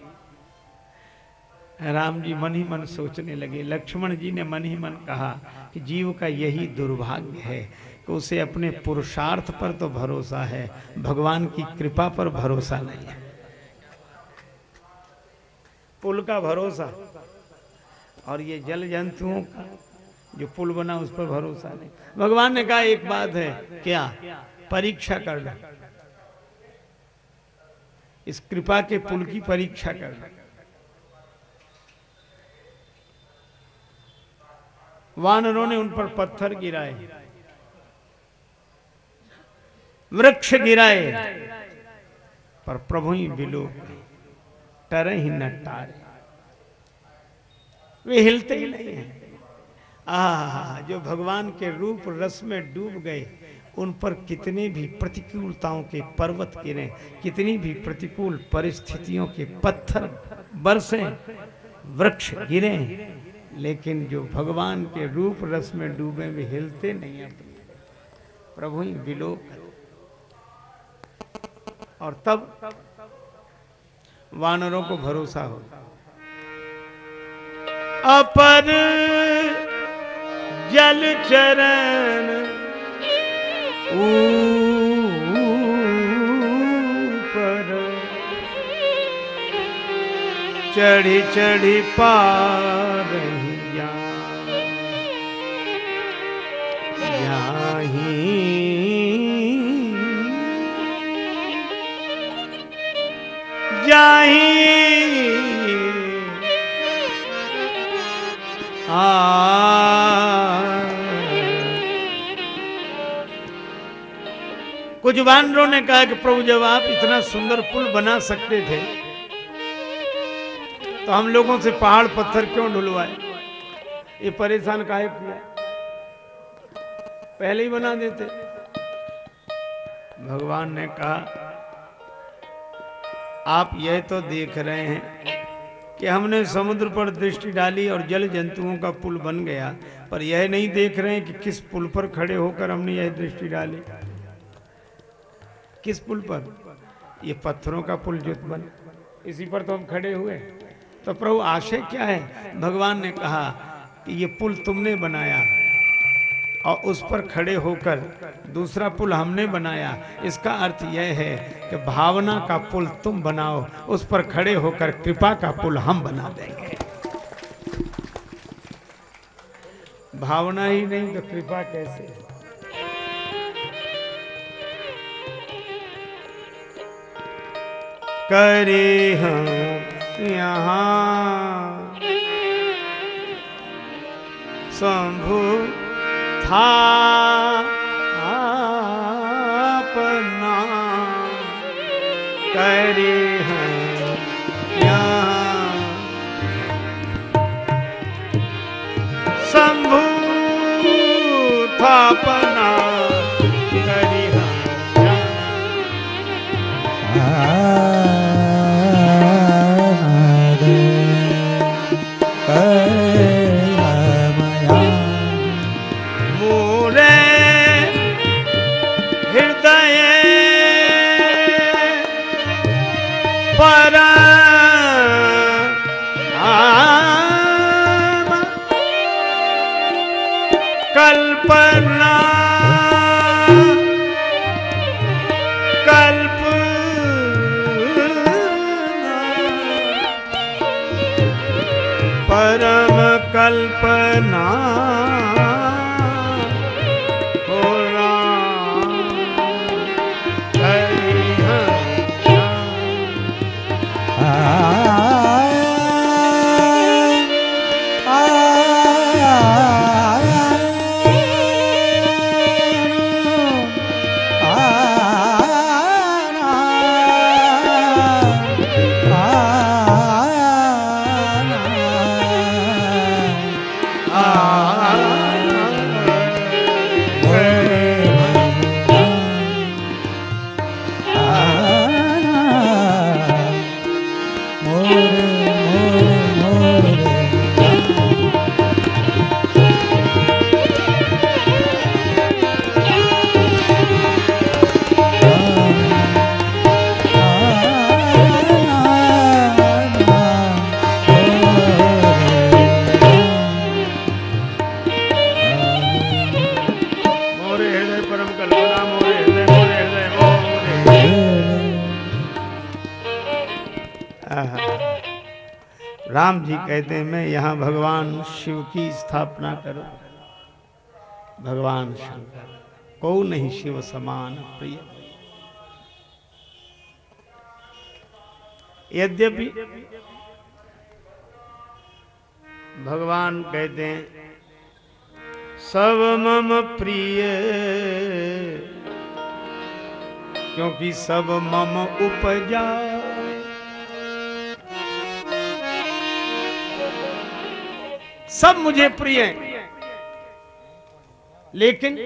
A: राम जी मन ही मन सोचने लगे। लक्ष्मण जी ने मन ही मन कहा कि जीव का यही दुर्भाग्य है कि उसे अपने पुरुषार्थ पर तो भरोसा है, भगवान की कृपा पर भरोसा नहीं है। पुल का भरोसा और ये जल जंतुओं का जो पुल बना उस पर भरोसा नहीं। भगवान ने कहा, एक बात है, क्या? परीक्षा कर लो। इस कृपा के पुल की परीक्षा कर लो। वानरों ने उन पर पत्थर गिराए, वृक्ष गिराए, पर प्रभु ही बिलो, टरे ही न टारे। वे हिलते ही नहीं हैं। आ जो भगवान के रूप रस में डूब गए, उन पर कितने भी प्रतिकूलताओं के पर्वत गिरे, कितनी भी प्रतिकूल परिस्थितियों के पत्थर बरसे, वृक्ष गिरे लेकिन जो भगवान के रूप रस में डूबे भी हिलते नहीं अपने। प्रभु ही विलोक और तब वानरों को भरोसा हो। अपर जल चरण चढ़ी चढ़ी पार जाही कुछ वानरों ने कहा कि प्रभु जब आप इतना सुंदर पुल बना सकते थे तो हम लोगों से पहाड़ पत्थर क्यों ढुलवाए? ये परेशान काहे किया? पहले ही बना देते। भगवान ने कहा आप यह तो देख रहे हैं कि हमने समुद्र पर दृष्टि डाली और जल जंतुओं का पुल बन गया, पर यह नहीं देख रहे हैं कि किस पुल पर खड़े होकर हमने यह दृष्टि डाली। किस पुल पर? ये पत्थरों का पुल जो बन। इसी पर तो हम खड़े हुए। तो प्रभु, आशय क्या है? भगवान ने कहा कि ये पुल तुमने बनाया। और उस पर खड़े होकर दूसरा पुल हमने बनाया। इसका अर्थ यह है कि भावना का पुल तुम बनाओ, उस पर खड़े होकर कृपा का पुल हम बना देंगे। भावना ही नहीं तो कृपा कैसे? करे हम यहाँ, शंभु था स्थापना करूँ। भगवान शंकर को नहीं शिव समान प्रिय। यद्यपि भगवान कहते हैं, सब मम प्रिय, क्योंकि सब मम उपजा। सब मुझे प्रिय हैं। लेकिन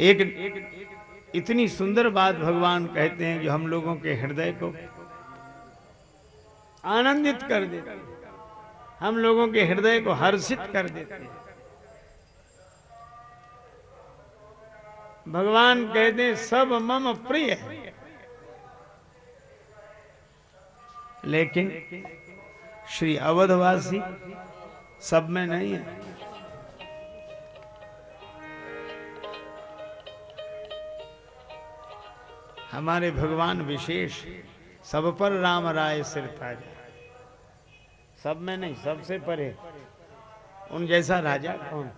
A: एक इतनी सुंदर बात भगवान कहते हैं जो हम लोगों के हृदय को आनंदित कर देते हैं। हम लोगों के हृदय को हर्षित कर देते हैं। भगवान कहते हैं, सब मम प्रिय है। लेकिन श्री अवधवासी, सब में नहीं है। हमारे भगवान विशेष, सब पर राम राय सिर ताज़ा। सब में नहीं, सबसे परे। उन जैसा राजा कौन?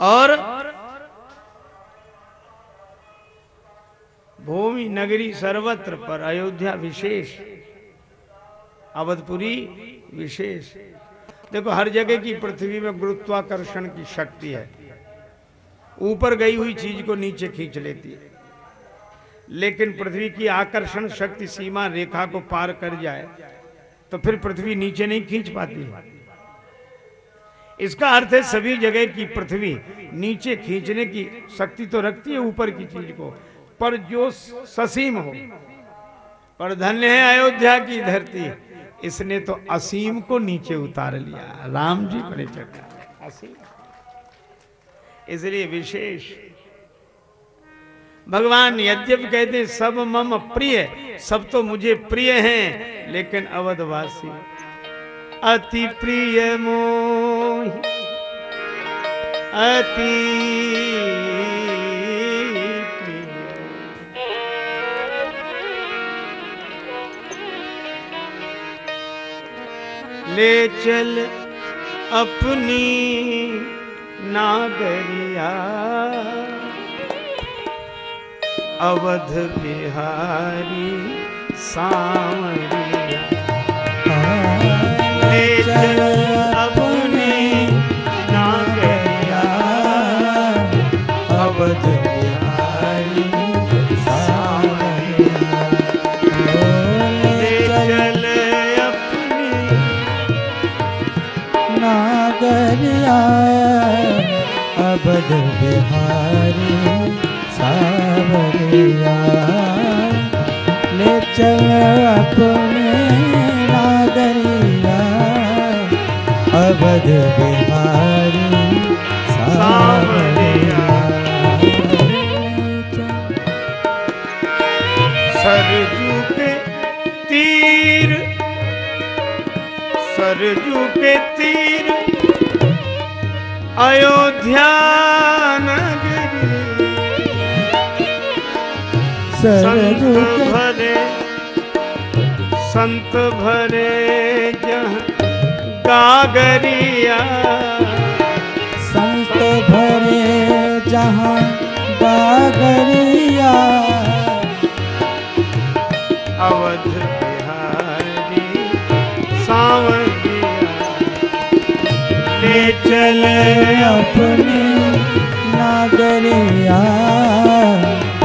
A: और भूमि नगरी सर्वत्र पर अयोध्या विशेष अवधपुरी विशेष। देखो, हर जगह की पृथ्वी में गुरुत्वाकर्षण की शक्ति है। ऊपर गई हुई चीज़ को नीचे खींच लेती है। लेकिन पृथ्वी की आकर्षण शक्ति सीमा रेखा को पार कर जाए तो फिर पृथ्वी नीचे नहीं खींच पाती है। इसका अर्थ है, सभी जगह की पृथ्वी नीचे खींचने की शक्ति तो रखती है ऊपर की चीज़ को, पर जो ससीम हो, पर धन्य है अयोध्या की धरती। इसने तो असीम को नीचे उतार लिया। राम जी बड़े चक्कर असीम। इसलिए विशेष। भगवान यद्यप कहते, सब मम प्रिय, सब तो मुझे प्रिय हैं, लेकिन अवधवासी। अति प्रिय मोहि, अति ले चल अपनी नागरिया। अवध बिहारी सामरिया ले चल। बिहारी सावरिया। ले चल अपने
B: नागरिया। अबद बिहारी सावरिया।
A: सरजू तीर सरजू तीर अयोध्या संत भरे संत भरे जहाँ गागरिया।
B: संत भरे जहाँ गागरिया।
A: अवध बिहारी सांवरिया ले चले
B: अपने नागरिया।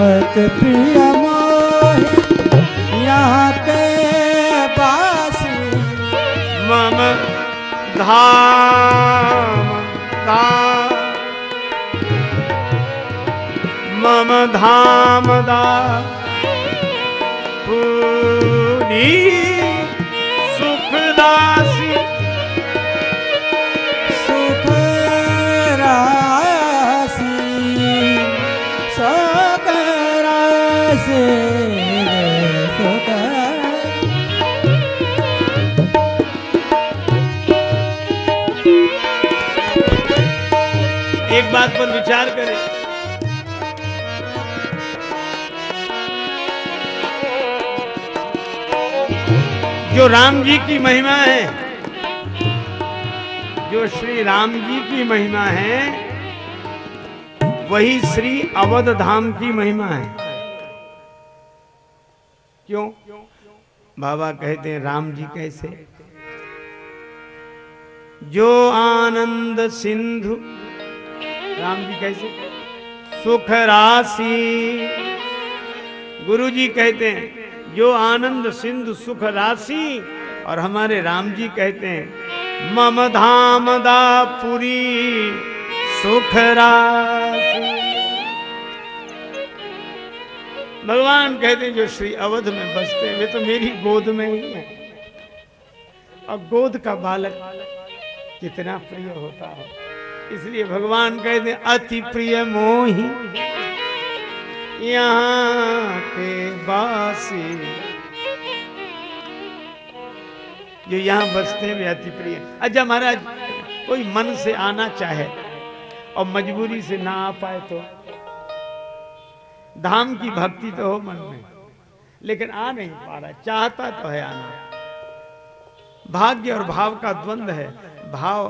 B: पत प्रिय मोहि यहाँ के बासी।
A: मम धाम दा मम धाम दा पूरी बात पर विचार करें। जो राम जी की महिमा है, जो श्री राम जी की महिमा है, वही श्री अवध धाम की महिमा है। क्यों? बाबा कहते हैं, राम जी कैसे? जो आनंद सिंधु राम जी कैसे? सुख राशि। गुरु जी कहते हैं, जो आनंद सिंधु सुख राशि। और हमारे राम जी कहते हैं, मम धाम दा पुरी सुख राशि। भगवान कहते हैं, जो श्री अवध में बसते हैं, वे तो मेरी गोद में ही हैं। और गोद का बालक कितना प्रिय होता है। इसलिए भगवान कहते अति प्रिय मोही, यहाँ के बासी जो यहाँ बसते हैं वे अति प्रिय अच्छा महाराज, कोई मन से आना चाहे और मजबूरी से ना आ पाए तो? धाम की भक्ति तो हो मन में, लेकिन आ नहीं पा रहा चाहता तो है आना। भाग्य और भाव का द्वंद है, भाव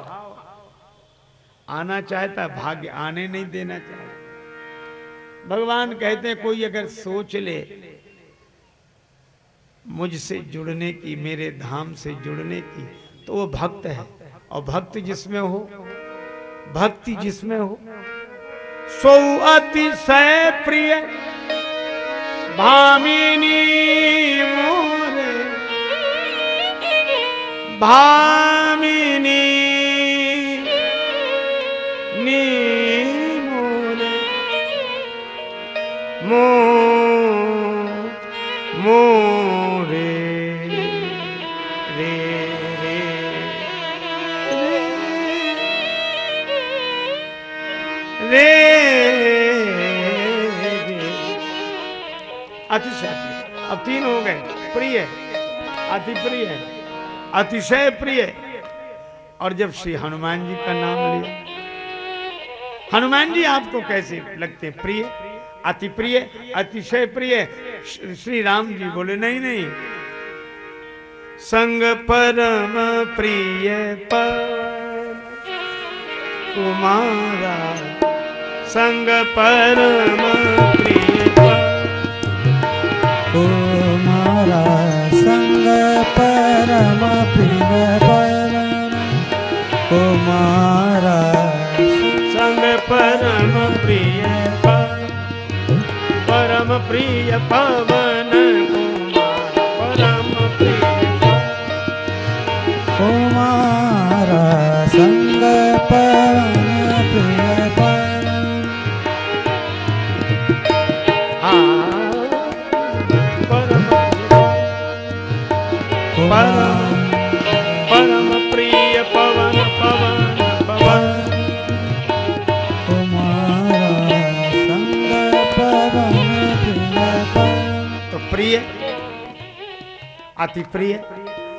A: आना चाहता, भाग्य आने नहीं देना चाहता। भगवान कहते हैं, कोई अगर सोच ले, मुझसे जुड़ने की, मेरे धाम से जुड़ने की तो वो भक्त है। और भक्त जिसमें हो, भक्ति जिसमें हो, सो अतिशय प्रिय भामिनी मोरे। भामिनी मो रे रे रे रे। अतिशय, अब तीन हो गए। प्रिय, अति प्रिय, अतिशय प्रिय। और जब श्री हनुमान जी का नाम लिया हनुमान जी आपको कैसे लगते प्रिय? अति प्रिय? अतिशय प्रिय? श्री- राम जी बोले, नहीं नहीं। संग परम प्रिय पर कुमारा, संग परम प्रिय पर
B: कुमारा, संग परम प्रिय परम कुमारा
A: प्रिय अति प्रिय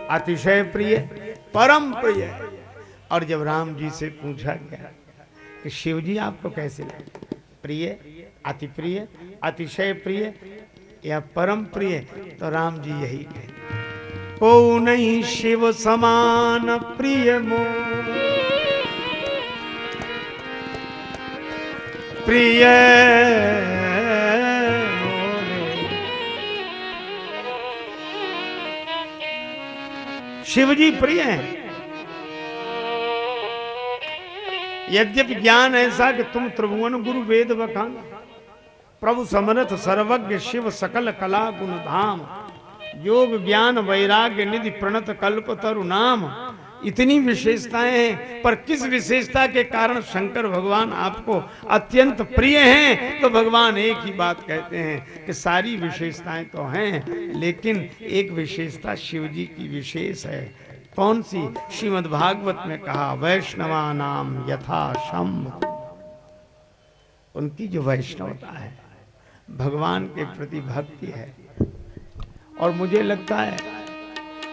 A: अतिशय प्रिय, परम प्रिय और जब राम जी से पूछा गया कि शिव जी, आपको कैसे लगे? प्रिय, अति प्रिय अतिशय प्रिय या परम प्रिय? तो राम जी यही कहे को नहीं शिव समान प्रिय मोर प्रिय शिव जी प्रिय हैं। यद्यपि ज्ञान ऐसा कि तुम त्रिभुवन गुरु वेद बखान प्रभु समरथ सर्वज्ञ शिव सकल कला गुण धाम। योग ज्ञान वैराग्य निधि प्रणत कल्प तरु नाम। इतनी विशेषताएँ हैं, पर किस विशेषता के कारण शंकर भगवान आपको अत्यंत प्रिय हैं तो भगवान एक ही बात कहते हैं कि सारी विशेषताएँ तो हैं, लेकिन एक विशेषता शिव जी की विशेष है। कौन सी? श्रीमद् भागवत में कहा वैष्णवा नाम यथा उनकी जो वैष्णवता है, भगवान के प्रति भक्ति है। और मुझे लगता है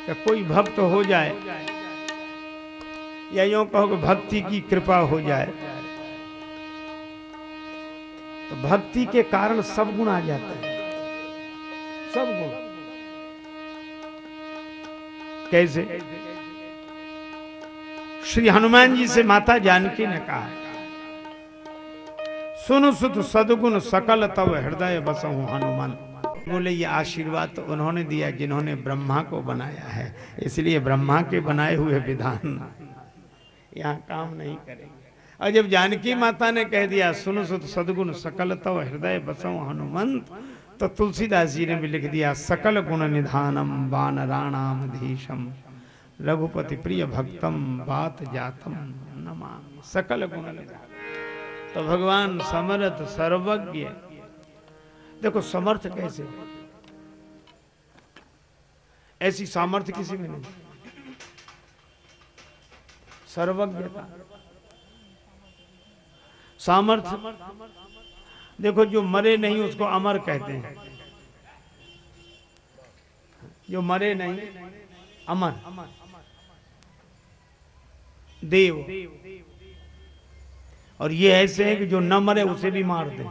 A: कि कोई भक्त हो जाए या यूँ कहो भक्ति की कृपा हो जाए तो भक्ति के कारण सब गुण आ जाते हैं। सब गुण। कैसे? श्री हनुमान जी से माता जानकी ने कहा, सुन सुत सदगुण सकल तब हृदय बसहु हनुमान। बोले, ये आशीर्वाद तो उन्होंने दिया जिन्होंने ब्रह्मा को बनाया है, इसलिए ब्रह्मा के बनाए हुए विधान यहाँ काम नहीं करेंगे। और जब जानकी माता ने कह दिया, सुन, सुत सदगुण सकल तव हृदय बसहु हनुमंत तो तुलसीदास जी ने भी लिख दिया, सकल गुण निधानम वानराणाम धीशम, रघुपति प्रिय भक्तम बात जातम नमामि। सकल गुण निधान। तो भगवान समर्थ सर्वज्ञ। देखो, समर्थ कैसे? ऐसी सामर्थ्य किसी में नहीं। सर्वज्ञता सामर्थ्य। देखो, जो मरे नहीं, उसको अमर कहते हैं। जो मरे नहीं, अमर। देव। और ये ऐसे है कि जो न मरे, उसे भी मार दे।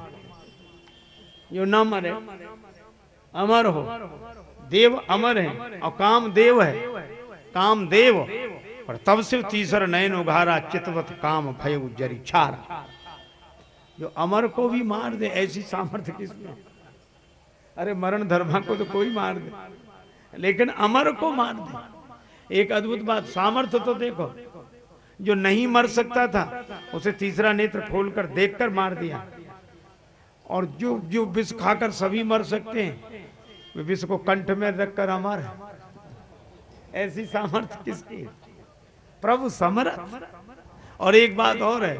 A: जो न मरे, अमर हो। देव अमर है, और काम देव है। काम देव। और तब से तीसर नयन उघारा, चितवत काम भय जरी छारा। जो अमर को भी मार दे, ऐसी सामर्थ्य किसमें? अरे, मरण धर्मा को तो कोई मार दे। लेकिन अमर को मार दे। एक अद्भुत बात, सामर्थ्य तो देखो। जो नहीं मर सकता था, उसे तीसरा नेत्र खोलकर देखकर मार दिया। और जो जो विष खाकर सभी मर सकते हैं, वे विष को कंठ में रखकर अमर है। ऐसी सामर्थ्य किसकी प्रभु समर्थ। और एक बात और है,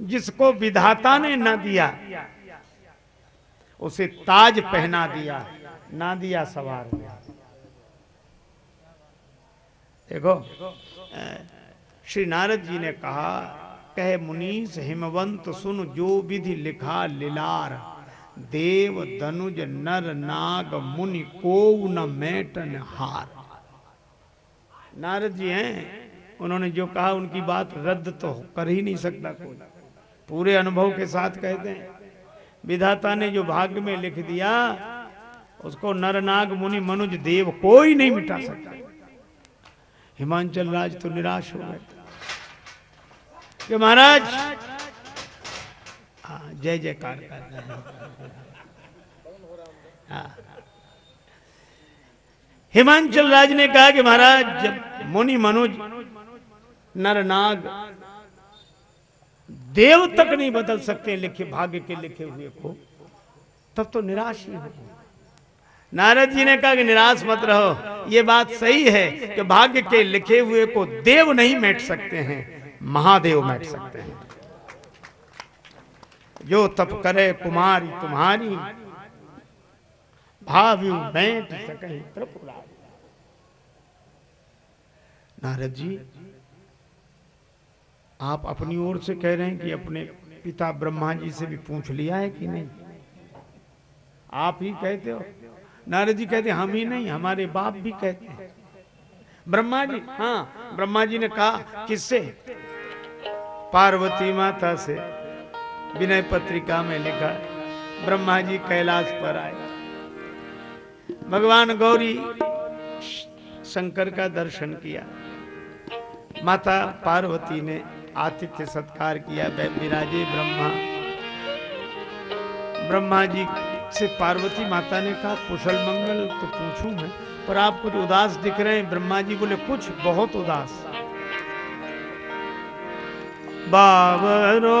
A: जिसको विधाता ने ना दिया, उसे ताज पहना दिया, ना दिया सवार देखो श्री नारद जी ने कहा, कहे मुनीस हिमवंत सुन, जो विधि लिखा लिलार, देव धनुज नर नाग मुनि को न मैटन हार। नारद जी हैं, उन्होंने जो कहा, उनकी बात रद्द तो कर ही नहीं सकता कोई। पूरे अनुभव के साथ कहते हैं विधाता ने जो भाग्य में लिख दिया, उसको नरनाग मुनि मनुज देव कोई नहीं मिटा सकता। हिमाचल राज तो निराश हो गए। कि महाराज? हाँ जय जयकार कर हाँ। हिमांचल राज ने कहा कि महाराज, जब मुनि मनुज नरनाग देव तक नहीं बदल सकते लिखे भाग्य के लिखे हुए को तब तो निराश ही हो नारद जी ने कहा कि निराश मत रहो, ये बात सही है कि भाग्य के लिखे हुए को देव नहीं मैट सकते हैं, महादेव मैट सकते हैं। जो तप करे कुमारी तुम्हारी नारद जी, आप अपनी ओर से कह रहे हैं कि अपने पिता ब्रह्मा जी से भी पूछ लिया है कि नहीं? आप ही कहते हो। नारद जी कहते, हम ही नहीं, हमारे बाप भी कहते हैं। ब्रह्मा जी हाँ ब्रह्मा जी ने कहा, किससे? पार्वती माता से। विनय पत्रिका में लिखा, ब्रह्मा जी कैलाश पर आए। भगवान गौरी शंकर का दर्शन किया। माता पार्वती ने आतिथ्य सत्कार किया विराजे ब्रह्मा। ब्रह्मा जी से पार्वती माता ने कहा, कुशल मंगल तो पूछू मैं, पर आप कुछ उदास दिख रहे हैं, ब्रह्मा जी बोले, कुछ बहुत उदास। बाबरो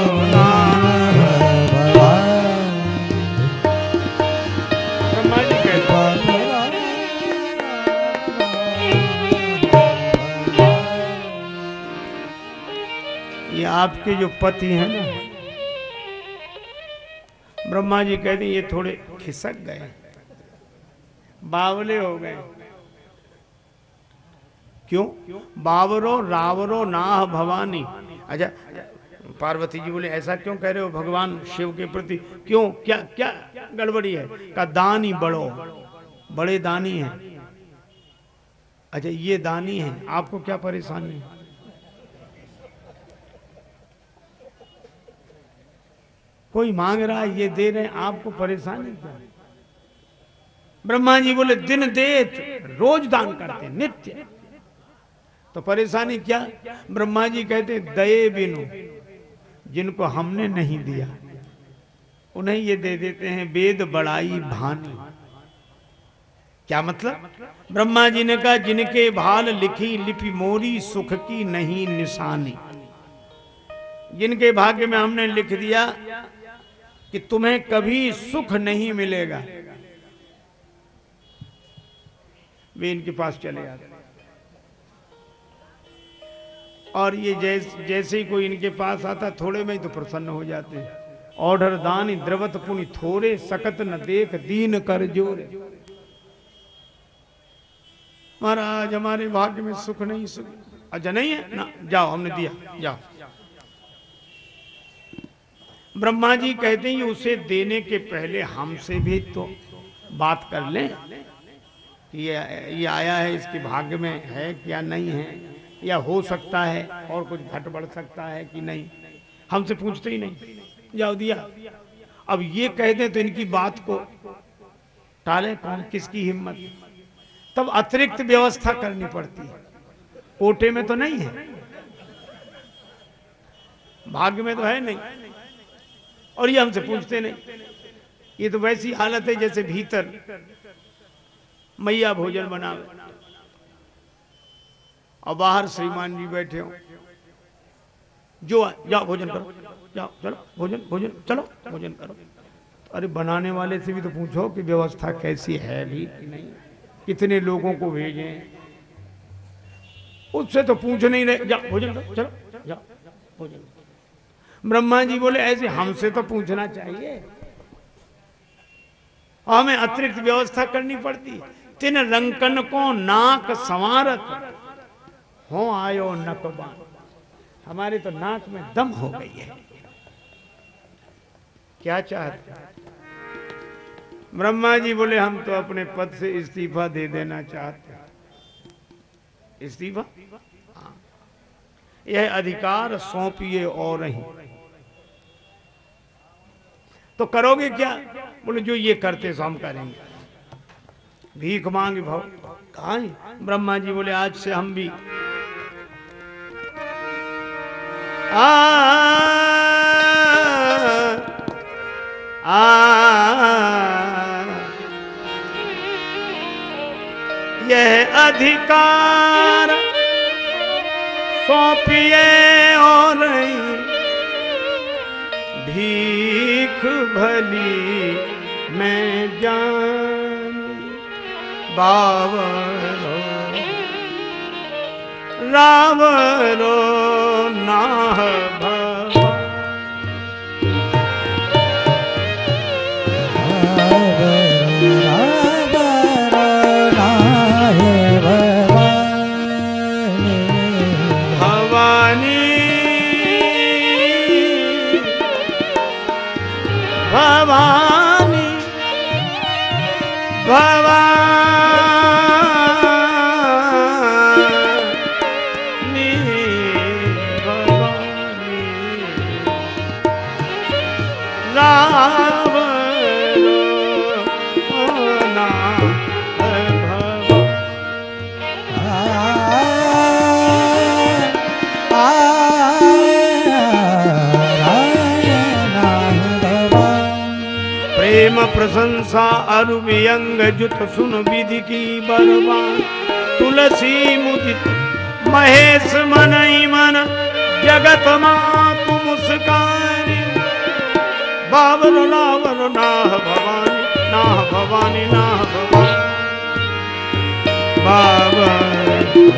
A: आपके जो पति हैं ना, ब्रह्मा जी कहते ये थोड़े खिसक गए, बावले हो गए। क्यों? बावरो रावरो नाह भवानी। अच्छा पार्वती जी बोले, ऐसा क्यों कह रहे हो भगवान शिव के प्रति? क्यों? क्या क्या गड़बड़ी है? का दानी बड़ो, बड़े दानी हैं। अच्छा ये दानी है, आपको क्या परेशानी है? कोई मांग रहा है, ये दे रहे हैं, आपको परेशानी क्या? ब्रह्मा जी बोले, दिन देत रोज दान करते नित्य। तो परेशानी क्या? ब्रह्मा जी कहते दये बिनु, जिनको हमने नहीं दिया, उन्हें ये दे देते हैं, वेद बड़ाई भानी। क्या मतलब? ब्रह्मा जी ने कहा, जिनके भाल लिखी लिपि मोरी, सुख की नहीं निशानी। जिनके भाग्य में हमने लिख दिया कि तुम्हें कभी सुख नहीं मिलेगा। वे इनके पास चले जाते और ये जैसे जैसे ही कोई इनके पास आता, थोड़े में ही तो प्रसन्न हो जाते। ऑर्डर दान, द्रवत पुनि थोड़े सकत न देख, दीन कर जोरे। महाराज, हमारे भाग्य में सुख नहीं, सुख। अच्छा नहीं है? ना, जाओ, हमने दिया, जाओ। ब्रह्मा जी कहते हैं उसे देने के पहले हमसे भी तो बात कर लें कि ये आया है, इसके भाग्य में है क्या नहीं है, या हो सकता है और कुछ घट बढ़ सकता है कि नहीं? हमसे पूछते ही नहीं। जाओ दिया। अब ये कह दें तो इनकी बात को टाले, कौन, किसकी हिम्मत? तब अतिरिक्त व्यवस्था करनी पड़ती है। कोटे में तो नहीं है। भाग्य में तो है नहीं। और ये हमसे पूछते नहीं। ये तो वैसी हालत है जैसे भीतर मैया भोजन बनावे। और बाहर श्रीमान जी बैठे हो। जो जाओ भोजन करो। जाओ, चलो, भोजन भोजन, चलो, भोजन करो। अरे बनाने वाले से भी तो पूछो कि व्यवस्था कैसी है भी कि नहीं। कितने लोगों को भेजें। उससे तो पूछ नहीं रहे। जाओ, भोजन करो, चलो, जाओ, भोजन। ब्रह्मा जी बोले, ऐसे हमसे तो पूछना चाहिए। और हमें अतिरिक्त व्यवस्था करनी पड़ती। तिन रंकन को नाक संवारत हो आयो नकबान। हमारे तो नाक में दम हो गई है। क्या चाहते हैं? ब्रह्मा जी बोले, हम तो अपने पद से इस्तीफा दे देना चाहते हैं। इस्तीफा? हाँ। यह अधिकार सौंपिए और नहीं। तो करोगे क्या बोले जो ये करते सो हम करेंगे भीख मांगे भाव कहा ब्रह्मा जी बोले आज से हम भी आ आ यह अधिकार सौंपिए और नहीं भीख भली मैं जान बावरो रावरो नाह अरु वियंग जुत सुन विधि की बरबान तुलसी मुदित, महेश मनई मन, जगत मातु मुस्कानी। बाबर नावर नाह भवानी नाह भवानी नाह भवानी। बाबर तो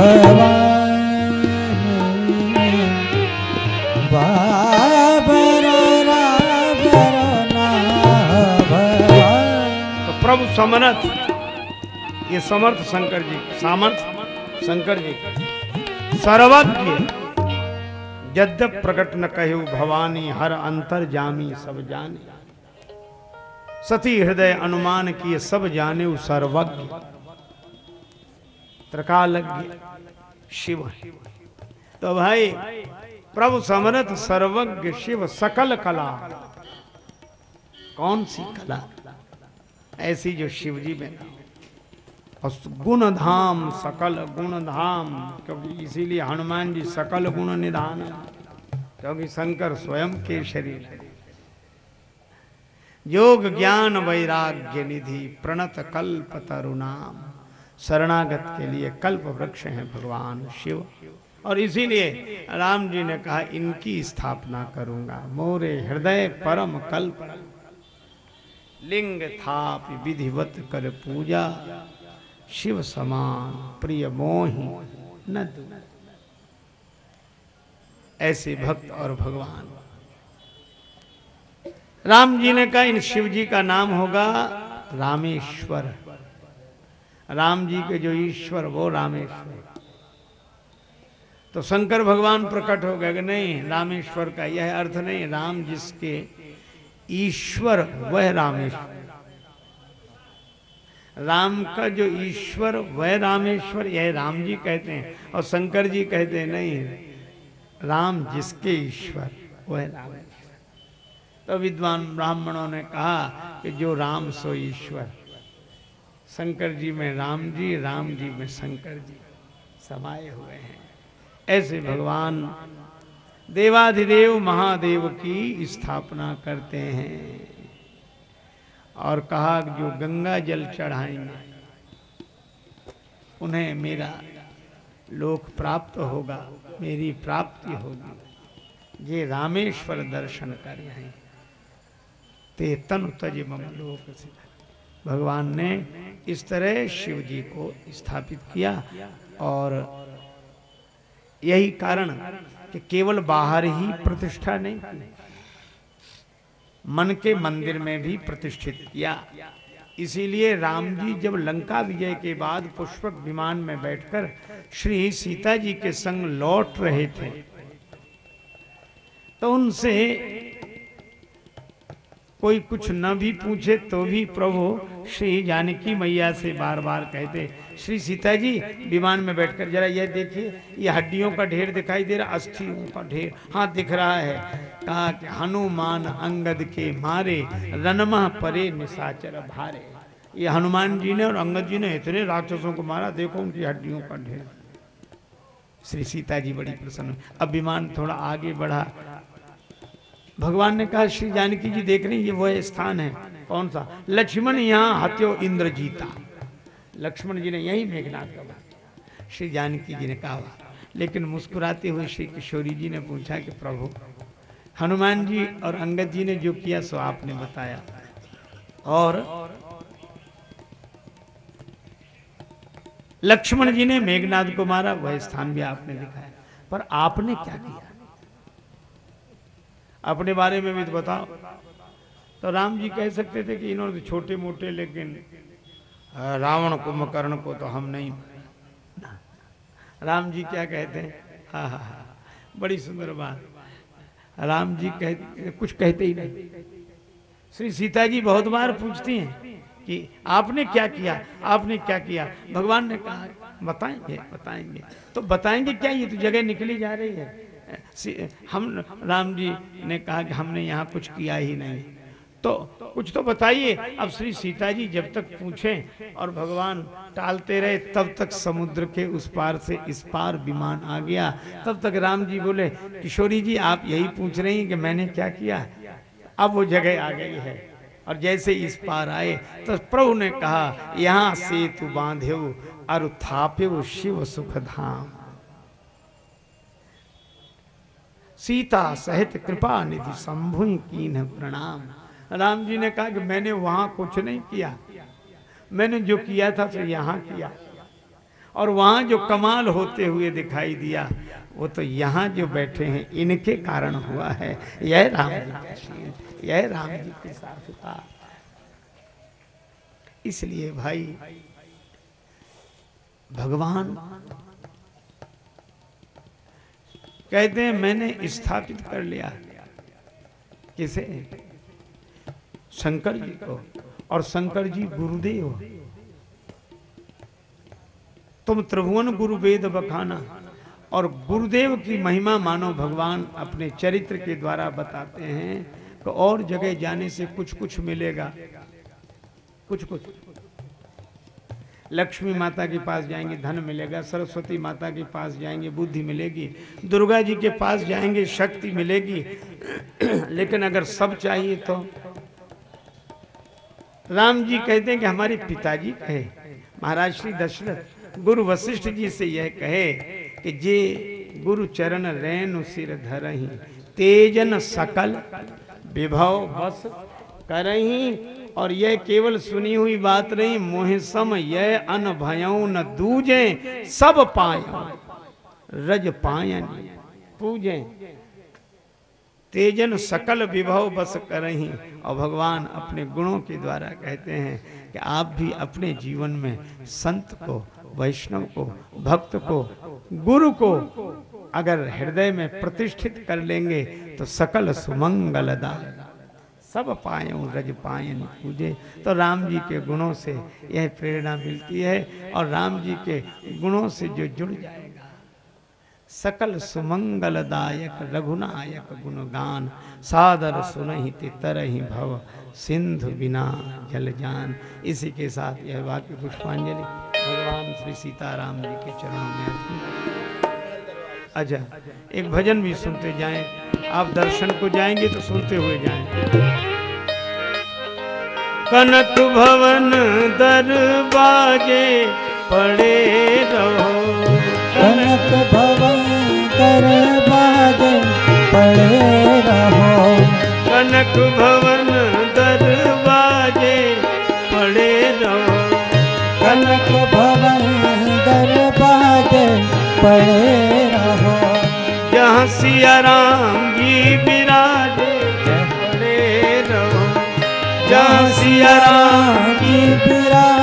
A: प्रभु समर्थ ये समर्थ शंकर जी, सामर्थ शंकर जी। सर्वज्ञ। यद्यप प्रकट न कहु भवानी, हर अंतर जामी, सब जाने। सती हृदय अनुमान किए, सब जाने सर्वज्ञ। त्रिकालज्ञ शिव। तो भाई, प्रभु समर्थ, सर्वज्ञ, शिव सकल कला। कौन सी कला? ऐसी जो शिव जी में और गुण धाम सकल गुण धाम क्योंकि इसीलिए हनुमान जी सकल गुण निधान क्योंकि शंकर स्वयं के शरीर योग ज्ञान वैराग्य निधि प्रणत कल्प तरुणाम शरणागत के लिए कल्प वृक्ष हैं भगवान शिव। और इसीलिए राम जी ने कहा, इनकी स्थापना करूँगा। मोरे हृदय परम कल्प। लिंग थाप विधिवत कर पूजा। शिव समान, प्रिय मोहि न ऐसे भक्त और भगवान। राम जी ने कहा, इन शिव जी का नाम होगा रामेश्वर। राम जी के जो ईश्वर, वो रामेश्वर। तो शंकर भगवान प्रकट हो गए कि नहीं, रामेश्वर का यह अर्थ नहीं, राम जिसके ईश्वर, वह रामेश्वर। राम का जो ईश्वर, वह रामेश्वर, यह राम जी कहते हैं और शंकर जी कहते हैं, नहीं, राम जिसके ईश्वर, वह रामेश्वर। तो विद्वान ब्राह्मणों ने कहा कि जो राम, सो ईश्वर। शंकर जी में राम जी राम जी में शंकर जी समाये हुए हैं। ऐसे भगवान देवाधिदेव महादेव की स्थापना करते हैं। और कहा जो गंगा जल चढ़ाएँगे, उन्हें मेरा लोक प्राप्त होगा, मेरी प्राप्ति होगी। ये रामेश्वर दर्शन कर रहे हैं। ते तनु तज मम लोक भगवान ने इस तरह शिव जी को स्थापित किया और यही कारण कि केवल बाहर ही प्रतिष्ठा नहीं, मन के मंदिर में भी प्रतिष्ठित किया। इसीलिए राम जी जब लंका विजय के बाद पुष्पक विमान में बैठकर श्री सीता जी के संग लौट रहे थे तो उनसे कोई कुछ न भी पूछे तो भी प्रभु श्री जानकी मैया से बार बार कहते श्री सीता जी विमान में बैठकर जरा यह देखिए, ये हड्डियों का ढेर दिखाई दे रहा, अस्थियों का ढेर हाँ दिख रहा है कहा कि हनुमान अंगद के मारे रनमा परे निशाचर भारे। ये हनुमान जी ने और अंगद जी ने इतने राक्षसों को मारा, देखो उनकी हड्डियों का ढेर। श्री सीता जी बड़ी प्रसन्न अब विमान थोड़ा आगे बढ़ा। भगवान ने कहा, श्री जानकी जी देख रही ये वह स्थान है, कौन सा? लक्ष्मण यहाँ हत्यो इंद्र जीता लक्ष्मण जी ने यही मेघनाथ का श्री जानकी जी ने कहा। लेकिन मुस्कुराते हुए श्री किशोरी जी ने पूछा कि प्रभु, हनुमान जी और अंगद जी ने जो किया सो आपने बताया। और लक्ष्मण जी ने मेघनाथ को मारा, वह स्थान भी आपने दिखाया। पर आपने क्या किया? अपने बारे में भी तो बताओ। तो राम जी कह सकते थे कि इन्होंने तो छोटे मोटे लेकिन रावण कुंभकर्ण को तो हम नहीं। राम जी क्या कहते हैं? हा हा हा, बड़ी सुंदर बात। राम जी कह, कुछ कहते ही नहीं। श्री सीता जी बहुत बार पूछती हैं कि आपने क्या किया? आपने क्या किया? भगवान ने कहा, बताएँगे बताएँगे। तो बताएँगे क्या? ये तो जगह निकली जा रही है। हम, राम जी ने कहा कि हमने यहाँ कुछ किया ही नहीं। तो कुछ तो बताइए। अब श्री सीता जी जब तक पूछें और भगवान टालते रहे, तब तक समुद्र के उस पार से इस पार विमान आ गया। तब तक राम जी बोले, किशोरी जी, आप यही पूछ रही हैं कि मैंने क्या किया? अब वो जगह आ गई है और जैसे इस पार आए तो प्रभु ने कहा, यहाँ सेतु बांधे और थापे शिव सुख धाम सीता सहित कृपा निधि शंभु की प्रणाम। राम जी ने कहा कि मैंने वहाँ कुछ नहीं किया। मैंने जो किया था तो यहाँ किया। और वहाँ जो कमाल होते हुए दिखाई दिया, वो तो यहाँ जो बैठे हैं, इनके कारण हुआ है। यह राम जी यह राम जी के साथ था इसलिए भाई, भगवान कहते हैं, मैंने स्थापित कर लिया। किसे? शंकर जी को और शंकर जी गुरुदेव। तुम त्रिभुवन गुरु वेद बखाना और गुरुदेव की महिमा मानो भगवान अपने चरित्र के द्वारा बताते हैं कि और जगह जाने से कुछ कुछ मिलेगा। कुछ कुछ। लक्ष्मी माता के पास जाएँगे, धन मिलेगा, सरस्वती माता के पास जाएँगे, बुद्धि मिलेगी, दुर्गा जी के पास जाएँगे, शक्ति मिलेगी। लेकिन अगर सब चाहिए तो राम जी कहते हैं कि हमारे पिताजी कहे। महाराज श्री दशरथ, गुरु वशिष्ठ जी से यह कहे कि जे गुरु चरण रैन सिर धरही, तेजन सकल विभव बस करही, और यह केवल सुनी हुई बात नहीं, मोह सम यह अन भयऊ न दूजे, सब पाय, रज पायन पूजे। तेजन सकल विभव बस करही। और भगवान अपने गुणों के द्वारा कहते हैं कि आप भी अपने जीवन में संत को, वैष्णव को, भक्त को, गुरु को अगर हृदय में प्रतिष्ठित कर लेंगे तो सकल सुमंगल सुमंगलदाय। सब पाए रज पायन पूजे। तो राम जी के गुणों से यह प्रेरणा मिलती है और राम जी के गुणों से जो जुड़ जाएगा सकल सुमंगलदायक रघुनायक गुणगान, सादर सुनहि ते तरहि भव, सिंधु बिना जल जान। इसी के साथ यह वाक्य पुष्पांजलि भगवान श्री सीताराम जी के चरणों में अर्पित अच्छा एक भजन भी सुनते जाएँ। आप दर्शन को जाएँगे तो सुनते हुए जाएँ। कनक भवन दरवाजे पड़े रहो।
B: कनक भवन दरवाजे पड़े रहो।
A: कनक भवन दरवाजे पड़े रहो।
B: कनक भवन दरवाजे पड़े रहो।
A: जहाँ सिया राम जी विराजे पड़े रहो। जहाँ सिया राम
B: की विराजे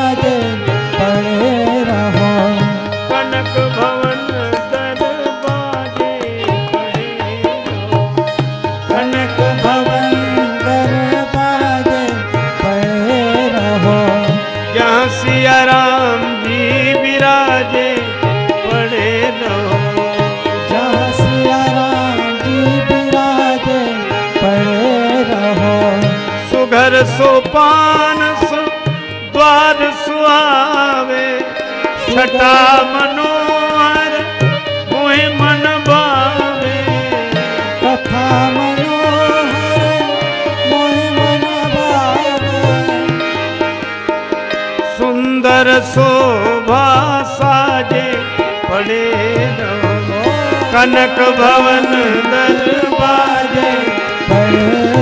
A: कनक भवन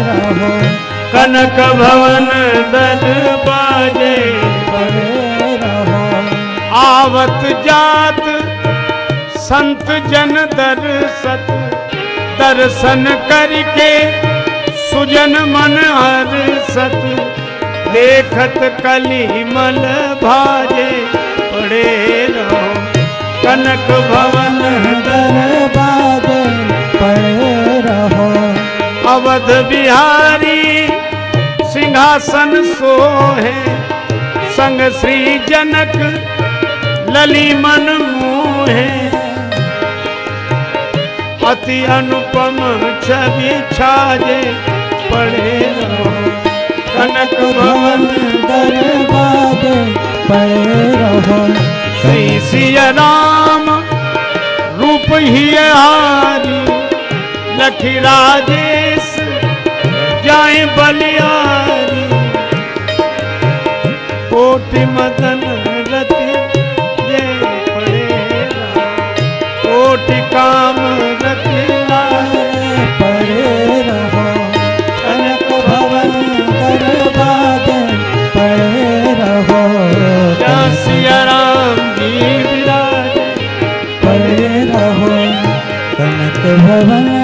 A: रहो
B: कनक भवन पड़े रहो
A: आवत जात, संत जन दर्शत दर्शन करके सुजन मन हर्षत देखत कली मल भाजे पड़े रहो। कनक भवन
B: दरवाजे पड़े रहो।
A: अवध बिहारी सिंहासन सोहे। संग श्री जनक लली मन मोहे। अति अनुपम छवि छाजे पड़े रहो। कनक भवन
B: दरवाजे पड़े रहो।
A: सिया राम रूप ही हारी लखी राजेश जाए बलियारी। कोटि मदन
B: कनक